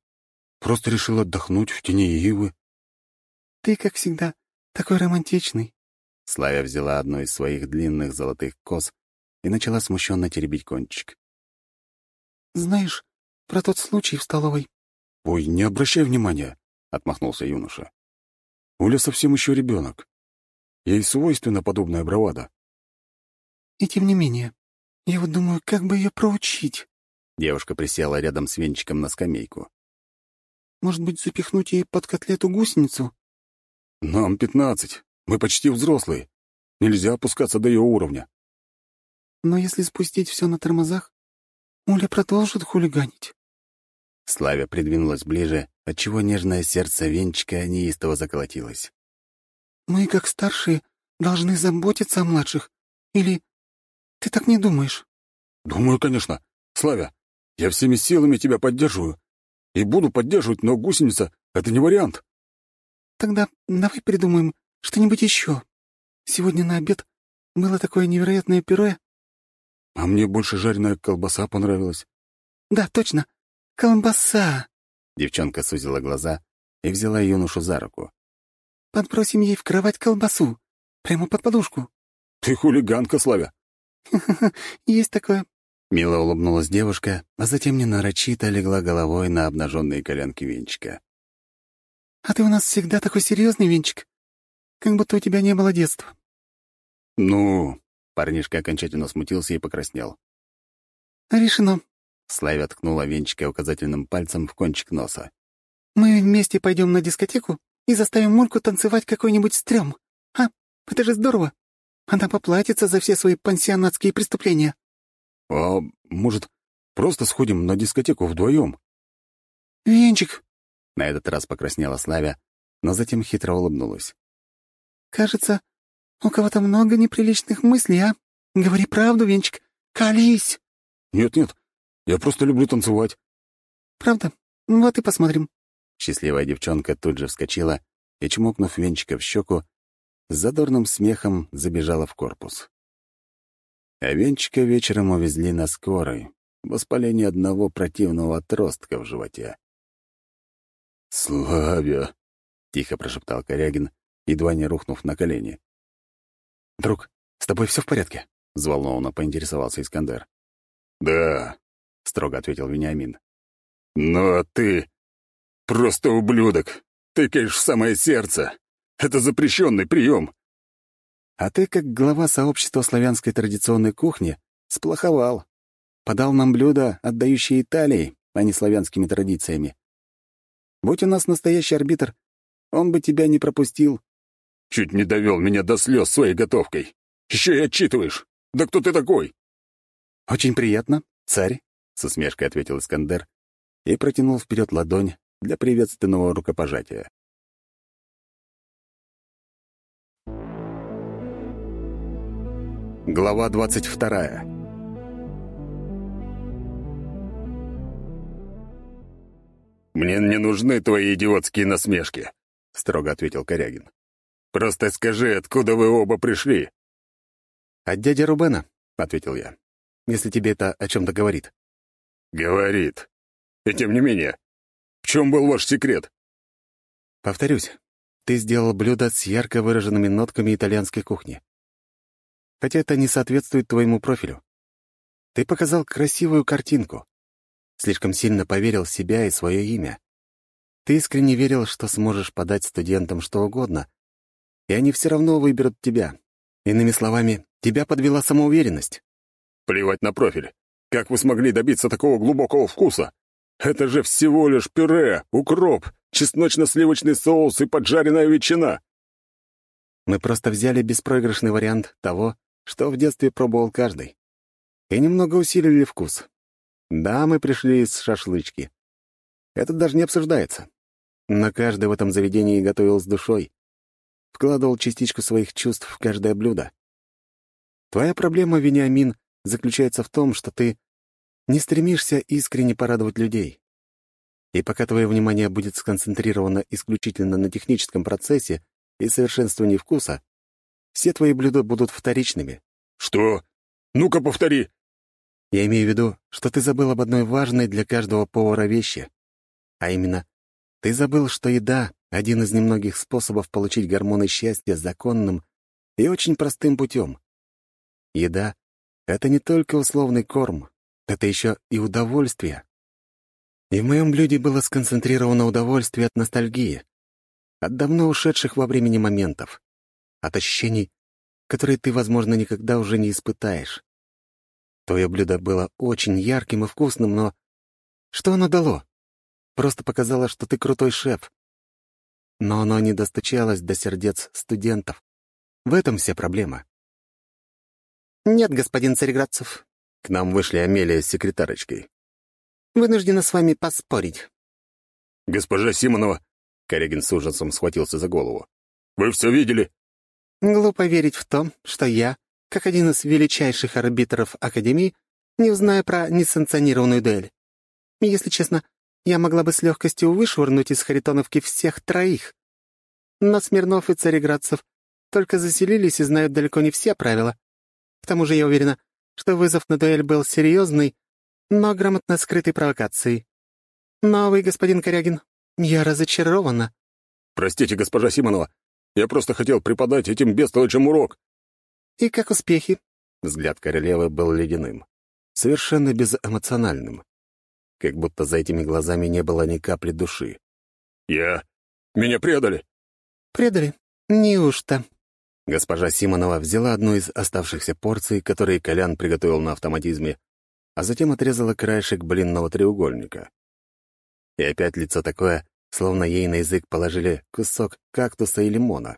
Просто решил отдохнуть в тени ивы. «Ты, как всегда, такой романтичный». Славя взяла одну из своих длинных золотых кос и начала смущенно теребить кончик. «Знаешь, про тот случай в столовой...» «Ой, не обращай внимания», — отмахнулся юноша. «Уля совсем еще ребенок. Ей свойственна подобная бравада». «И тем не менее, я вот думаю, как бы ее проучить». Девушка присела рядом с венчиком на скамейку. Может быть, запихнуть ей под котлету гусеницу? Нам пятнадцать. Мы почти взрослые. Нельзя опускаться до ее уровня. Но если спустить все на тормозах, Уля продолжит хулиганить. Славя придвинулась ближе, отчего нежное сердце венчика неистово заколотилось. «Мы, как старшие, должны заботиться о младших. Или ты так не думаешь?» «Думаю, конечно. Славя, я всеми силами тебя поддерживаю. И буду поддерживать, но гусеница — это не вариант. Тогда давай придумаем что-нибудь еще. Сегодня на обед было такое невероятное пюре. А мне больше жареная колбаса понравилась. Да, точно. Колбаса. Девчонка сузила глаза и взяла юношу за руку. Подбросим ей в кровать колбасу. Прямо под подушку. Ты хулиганка, Славя. Есть такое. Мило улыбнулась девушка, а затем ненарочито легла головой на обнаженные коленки Венчика. «А ты у нас всегда такой серьезный, Венчик. Как будто у тебя не было детства». «Ну...» — парнишка окончательно смутился и покраснел. «Решено». Славя ткнула Венчика указательным пальцем в кончик носа. «Мы вместе пойдем на дискотеку и заставим Мульку танцевать какой-нибудь стрём. А, это же здорово. Она поплатится за все свои пансионатские преступления». «А может, просто сходим на дискотеку вдвоем?» «Венчик!» — на этот раз покраснела Славя, но затем хитро улыбнулась. «Кажется, у кого-то много неприличных мыслей, а? Говори правду, Венчик, колись!» Нет-нет, я просто люблю танцевать». «Правда? Вот и посмотрим». Счастливая девчонка тут же вскочила и, чмокнув венчика в щеку, с задорным смехом забежала в корпус. А венчика вечером увезли на скорой, воспаление одного противного отростка в животе. «Славя!» — тихо прошептал Корягин, едва не рухнув на колени. «Друг, с тобой все в порядке?» — взволнованно поинтересовался Искандер. «Да», — строго ответил Вениамин. «Ну а ты просто ублюдок. Тыкаешь в самое сердце. Это запрещенный прием. А ты, как глава сообщества славянской традиционной кухни, сплоховал. Подал нам блюдо, отдающее Италии, а не славянскими традициями. Будь у нас настоящий арбитр, он бы тебя не пропустил. Чуть не довел меня до слез своей готовкой. Еще и отчитываешь. Да кто ты такой? Очень приятно, царь, — с усмешкой ответил Искандер и протянул вперед ладонь для приветственного рукопожатия. Глава двадцать вторая. «Мне не нужны твои идиотские насмешки», — строго ответил Корягин. «Просто скажи, откуда вы оба пришли?» «От дяди Рубена», — ответил я, — «если тебе это о чем-то говорит». «Говорит. И тем не менее, в чем был ваш секрет?» «Повторюсь, ты сделал блюдо с ярко выраженными нотками итальянской кухни хотя это не соответствует твоему профилю. Ты показал красивую картинку. Слишком сильно поверил в себя и свое имя. Ты искренне верил, что сможешь подать студентам что угодно, и они все равно выберут тебя. Иными словами, тебя подвела самоуверенность. Плевать на профиль. Как вы смогли добиться такого глубокого вкуса? Это же всего лишь пюре, укроп, чесночно-сливочный соус и поджаренная ветчина. Мы просто взяли беспроигрышный вариант того, что в детстве пробовал каждый. И немного усилили вкус. Да, мы пришли из шашлычки. Это даже не обсуждается. Но каждый в этом заведении готовил с душой. Вкладывал частичку своих чувств в каждое блюдо. Твоя проблема, Вениамин, заключается в том, что ты не стремишься искренне порадовать людей. И пока твое внимание будет сконцентрировано исключительно на техническом процессе и совершенствовании вкуса, все твои блюда будут вторичными». «Что? Ну-ка, повтори!» «Я имею в виду, что ты забыл об одной важной для каждого повара вещи. А именно, ты забыл, что еда — один из немногих способов получить гормоны счастья законным и очень простым путем. Еда — это не только условный корм, это еще и удовольствие. И в моем блюде было сконцентрировано удовольствие от ностальгии, от давно ушедших во времени моментов от ощущений, которые ты, возможно, никогда уже не испытаешь. Твое блюдо было очень ярким и вкусным, но... Что оно дало? Просто показало, что ты крутой шеф. Но оно не достучалось до сердец студентов. В этом вся проблема. «Нет, господин Цареградцев». К нам вышли Амелия с секретарочкой. «Вынуждена с вами поспорить». «Госпожа Симонова...» Корягин с ужасом схватился за голову. «Вы все видели?» Глупо верить в то, что я, как один из величайших арбитров Академии, не узнаю про несанкционированную дуэль. Если честно, я могла бы с легкостью вышвырнуть из Харитоновки всех троих. Но Смирнов и Цареградцев только заселились и знают далеко не все правила. К тому же я уверена, что вызов на дуэль был серьезный, но грамотно скрытой провокацией. Но вы, господин Корягин, я разочарована. Простите, госпожа Симонова, я просто хотел преподать этим бестолочам урок». «И как успехи?» Взгляд королевы был ледяным, совершенно безэмоциональным. Как будто за этими глазами не было ни капли души. «Я... Меня предали!» «Предали? Неужто?» Госпожа Симонова взяла одну из оставшихся порций, которые Колян приготовил на автоматизме, а затем отрезала краешек блинного треугольника. И опять лицо такое, словно ей на язык положили кусок кактуса и лимона.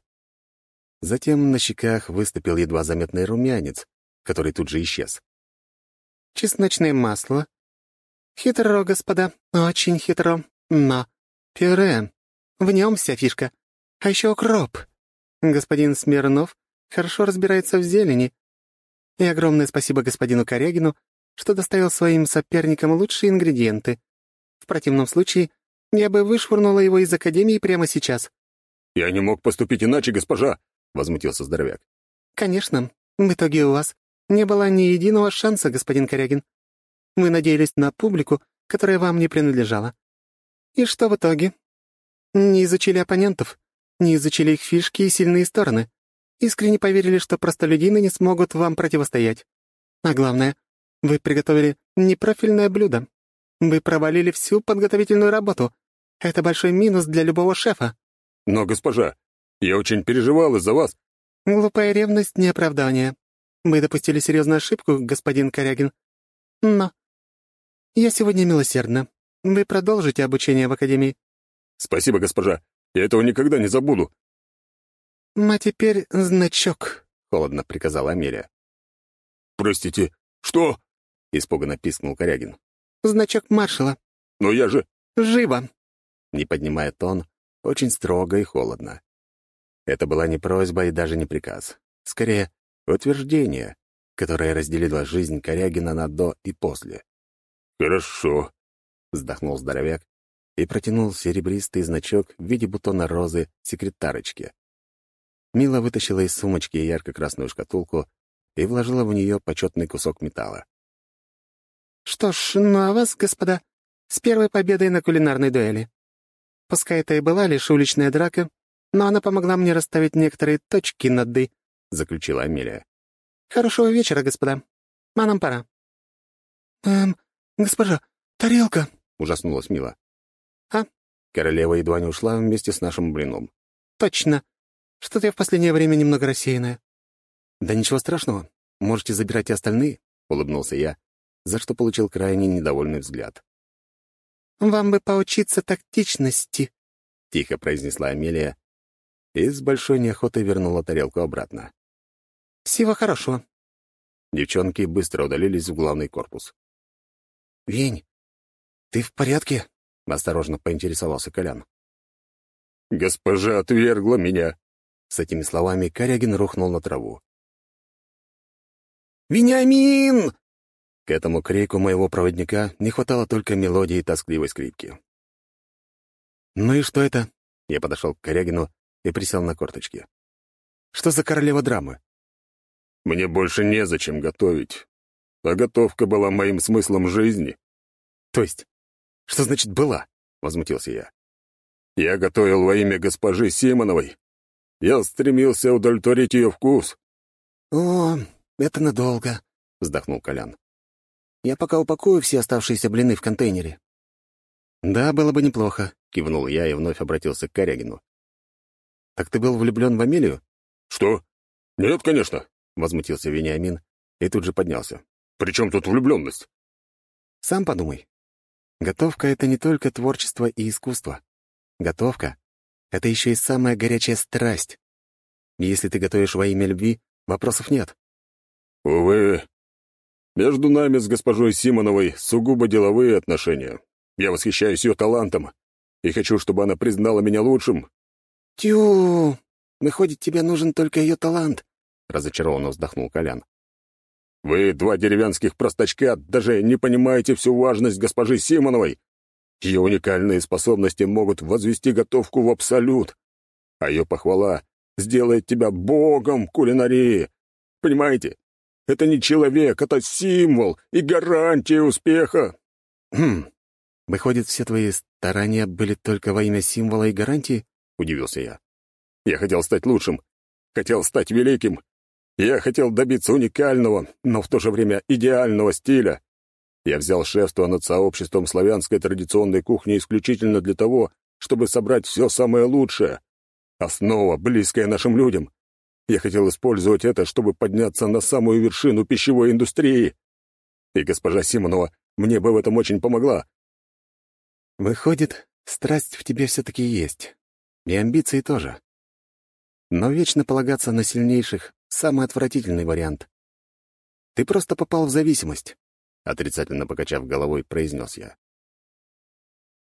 Затем на щеках выступил едва заметный румянец, который тут же исчез. «Чесночное масло. Хитро, господа, очень хитро. Но пюре. В нем вся фишка. А еще укроп. Господин Смирнов хорошо разбирается в зелени. И огромное спасибо господину Корягину, что доставил своим соперникам лучшие ингредиенты. В противном случае я бы вышвырнула его из Академии прямо сейчас». «Я не мог поступить иначе, госпожа», — возмутился здоровяк. «Конечно. В итоге у вас не было ни единого шанса, господин Корягин. Вы надеялись на публику, которая вам не принадлежала. И что в итоге? Не изучили оппонентов, не изучили их фишки и сильные стороны. Искренне поверили, что простолюдины не смогут вам противостоять. А главное, вы приготовили непрофильное блюдо. Вы провалили всю подготовительную работу. Это большой минус для любого шефа. Но, госпожа, я очень переживал из-за вас. Глупая ревность — не оправдание. Вы допустили серьезную ошибку, господин Корягин. Но я сегодня милосердна. Вы продолжите обучение в Академии. Спасибо, госпожа. Я этого никогда не забуду. «А теперь значок», — холодно приказала Амелия. «Простите, что?» — испуганно пискнул Корягин. «Значок маршала». «Но я же...» «Живо!» Не поднимая тон, очень строго и холодно. Это была не просьба и даже не приказ. Скорее, утверждение, которое разделило жизнь Корягина на «до» и «после». «Хорошо», — вздохнул здоровяк и протянул серебристый значок в виде бутона розы секретарочке. Мила вытащила из сумочки ярко-красную шкатулку и вложила в нее почетный кусок металла. «Что ж, ну а вас, господа, с первой победой на кулинарной дуэли. Пускай это и была лишь уличная драка, но она помогла мне расставить некоторые точки над «и», — заключила Амелия. «Хорошего вечера, господа. А нам пора». «Эм, госпожа, тарелка!» — ужаснулась Мила. «А?» Королева едва не ушла вместе с нашим блином. «Точно. Что-то я в последнее время немного рассеянная». «Да ничего страшного. Можете забирать и остальные», — улыбнулся я, за что получил крайне недовольный взгляд. «Вам бы поучиться тактичности», — тихо произнесла Амелия и с большой неохотой вернула тарелку обратно. «Всего хорошего». Девчонки быстро удалились в главный корпус. «Вень, ты в порядке?» — осторожно поинтересовался Колян. «Госпожа отвергла меня», с этими словами Корягин рухнул на траву. «Вениамин!» К этому крику моего проводника не хватало только мелодии тоскливой скрипки. «Ну и что это?» Я подошел к Корягину и присел на корточки. «Что за королева драмы?» «Мне больше незачем готовить. А готовка была моим смыслом жизни». «То есть? Что значит «была»?» — возмутился я. «Я готовил во имя госпожи Симоновой, я стремился удовлетворить ее вкус. «О, это надолго», — вздохнул Колян. «Я пока упакую все оставшиеся блины в контейнере». «Да, было бы неплохо», — кивнул я и вновь обратился к Корягину. «Так ты был влюблен в Амелию?» «Что? Нет, конечно», — возмутился Вениамин и тут же поднялся. «При чем тут влюбленность?» «Сам подумай. Готовка — это не только творчество и искусство. Готовка это еще и самая горячая страсть. Если ты готовишь во имя любви, вопросов нет. Увы, между нами с госпожой Симоновой сугубо деловые отношения. Я восхищаюсь ее талантом и хочу, чтобы она признала меня лучшим. Тю, выходит, тебе нужен только ее талант, разочарованно вздохнул Колян. Вы, два деревенских простачка, даже не понимаете всю важность госпожи Симоновой. Ее уникальные способности могут возвести готовку в абсолют, а ее похвала сделает тебя богом кулинарии. Понимаете? Это не человек, это символ и гарантия успеха. Хм. Выходит, все твои старания были только во имя символа и гарантии? Удивился я. Я хотел стать лучшим, хотел стать великим. Я хотел добиться уникального, но в то же время идеального стиля. Я взял шефство над сообществом славянской традиционной кухни исключительно для того, чтобы собрать все самое лучшее. Основа, близкая нашим людям. Я хотел использовать это, чтобы подняться на самую вершину пищевой индустрии. И госпожа Симонова мне бы в этом очень помогла. Выходит, страсть в тебе все-таки есть. И амбиции тоже. Но вечно полагаться на сильнейших — самый отвратительный вариант. Ты просто попал в зависимость. Отрицательно покачав головой, произнес я.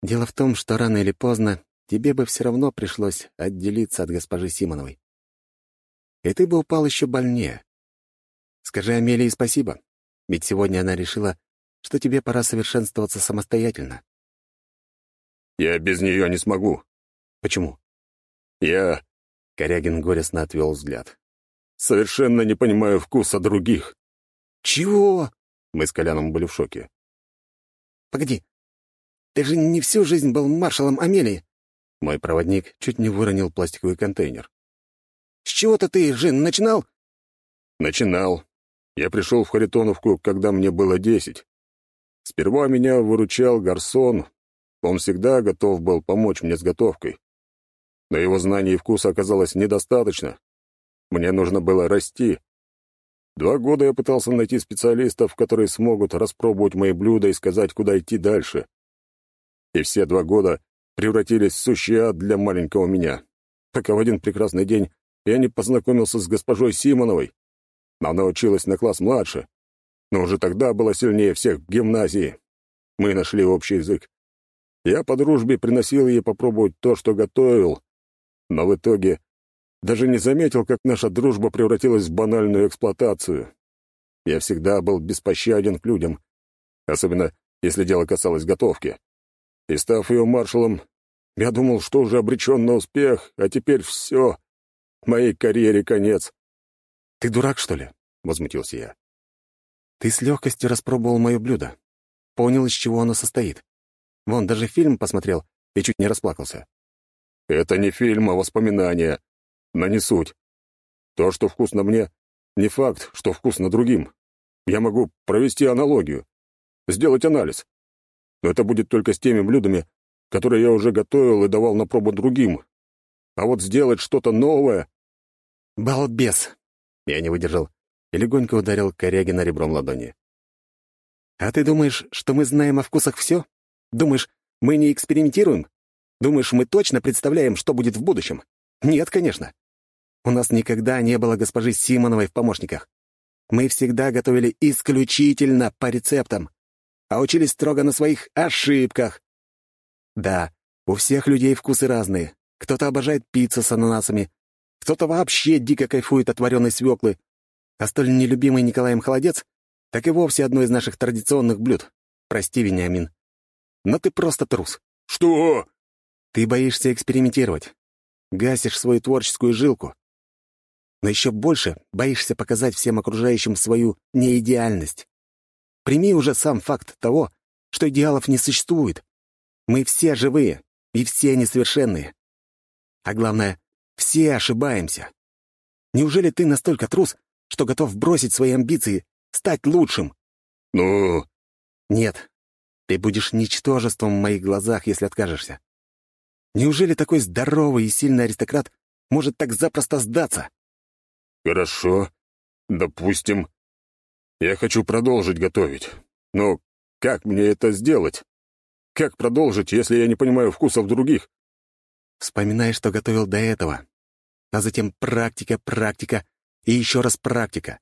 Дело в том, что рано или поздно тебе бы все равно пришлось отделиться от госпожи Симоновой. И ты бы упал еще больнее. Скажи Амелии спасибо. Ведь сегодня она решила, что тебе пора совершенствоваться самостоятельно. Я без нее не смогу. Почему? Я... Корягин горестно отвел взгляд. Совершенно не понимаю вкуса других. Чего? Мы с Коляном были в шоке. Погоди. Ты же не всю жизнь был маршалом Амелии. Мой проводник чуть не выронил пластиковый контейнер. «С чего-то ты же начинал?» «Начинал. Я пришел в Харитоновку, когда мне было десять. Сперва меня выручал Гарсон. Он всегда готов был помочь мне с готовкой. Но его знаний и вкуса оказалось недостаточно. Мне нужно было расти. Два года я пытался найти специалистов, которые смогут распробовать мои блюда и сказать, куда идти дальше. И все два года превратились в сущий ад для маленького меня, пока в один прекрасный день я не познакомился с госпожой Симоновой. Она училась на класс младше, но уже тогда была сильнее всех в гимназии. Мы нашли общий язык. Я по дружбе приносил ей попробовать то, что готовил, но в итоге даже не заметил, как наша дружба превратилась в банальную эксплуатацию. Я всегда был беспощаден к людям, особенно если дело касалось готовки. И став ее маршалом, я думал, что уже обречен на успех, а теперь все. Моей карьере конец. «Ты дурак, что ли?» — возмутился я. «Ты с легкостью распробовал мое блюдо. Понял, из чего оно состоит. Вон, даже фильм посмотрел и чуть не расплакался». «Это не фильм, а воспоминания. Но не суть. То, что вкусно мне, не факт, что вкусно другим. Я могу провести аналогию, сделать анализ но это будет только с теми блюдами, которые я уже готовил и давал на пробу другим. А вот сделать что-то новое... «Балбес!» — я не выдержал и легонько ударил Корягина ребром ладони. «А ты думаешь, что мы знаем о вкусах все? Думаешь, мы не экспериментируем? Думаешь, мы точно представляем, что будет в будущем? Нет, конечно. У нас никогда не было госпожи Симоновой в помощниках. Мы всегда готовили исключительно по рецептам а учились строго на своих ошибках. Да, у всех людей вкусы разные. Кто-то обожает пиццу с ананасами, кто-то вообще дико кайфует от вареной свеклы, а столь нелюбимый Николаем холодец так и вовсе одно из наших традиционных блюд. Прости, Вениамин. Но ты просто трус. Что? Ты боишься экспериментировать. Гасишь свою творческую жилку. Но еще больше боишься показать всем окружающим свою неидеальность. Прими уже сам факт того, что идеалов не существует. Мы все живые, и все несовершенные. А главное, все ошибаемся. Неужели ты настолько трус, что готов бросить свои амбиции, стать лучшим? Ну... Нет. Ты будешь ничтожеством в моих глазах, если откажешься. Неужели такой здоровый и сильный аристократ может так запросто сдаться? Хорошо. Допустим. Я хочу продолжить готовить. Но как мне это сделать? Как продолжить, если я не понимаю вкусов других? Вспоминай, что готовил до этого. А затем практика, практика и еще раз практика.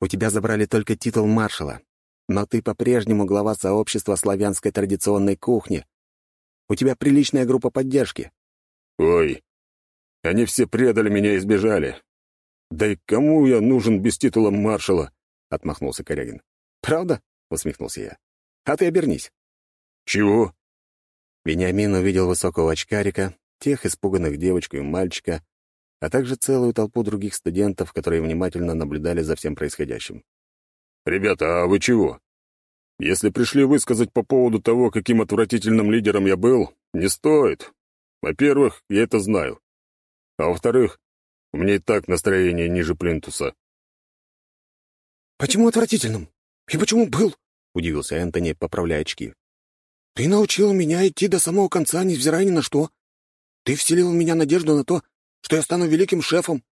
У тебя забрали только титул маршала, но ты по-прежнему глава сообщества славянской традиционной кухни. У тебя приличная группа поддержки. Ой, они все предали меня и сбежали. Да и кому я нужен без титула маршала? — отмахнулся Корягин. «Правда?» — усмехнулся я. «А ты обернись». «Чего?» Вениамин увидел высокого очкарика, тех испуганных девочку и мальчика, а также целую толпу других студентов, которые внимательно наблюдали за всем происходящим. «Ребята, а вы чего? Если пришли высказать по поводу того, каким отвратительным лидером я был, не стоит. Во-первых, я это знаю. А во-вторых, у меня и так настроение ниже плинтуса. «Почему отвратительным? И почему был?» — удивился Энтони, поправляя очки. «Ты научил меня идти до самого конца, невзирая ни на что. Ты вселил в меня надежду на то, что я стану великим шефом.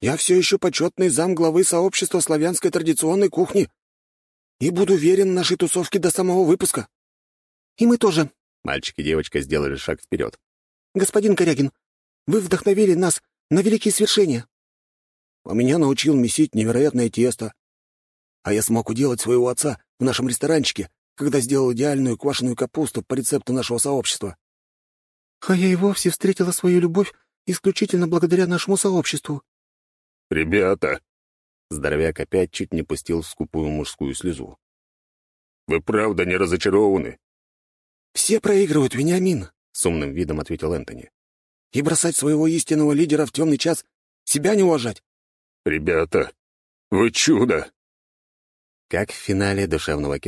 Я все еще почетный зам главы сообщества славянской традиционной кухни и буду верен нашей тусовке до самого выпуска. И мы тоже». Мальчик и девочка сделали шаг вперед. «Господин Корягин, вы вдохновили нас на великие свершения. А меня научил месить невероятное тесто, а я смог уделать своего отца в нашем ресторанчике, когда сделал идеальную квашеную капусту по рецепту нашего сообщества. А я и вовсе встретила свою любовь исключительно благодаря нашему сообществу. «Ребята, Здоровяк опять чуть не пустил скупую мужскую слезу. «Вы правда не разочарованы?» «Все проигрывают, Вениамин», — с умным видом ответил Энтони. «И бросать своего истинного лидера в темный час — себя не уважать». «Ребята, вы чудо!» Как в финале душевного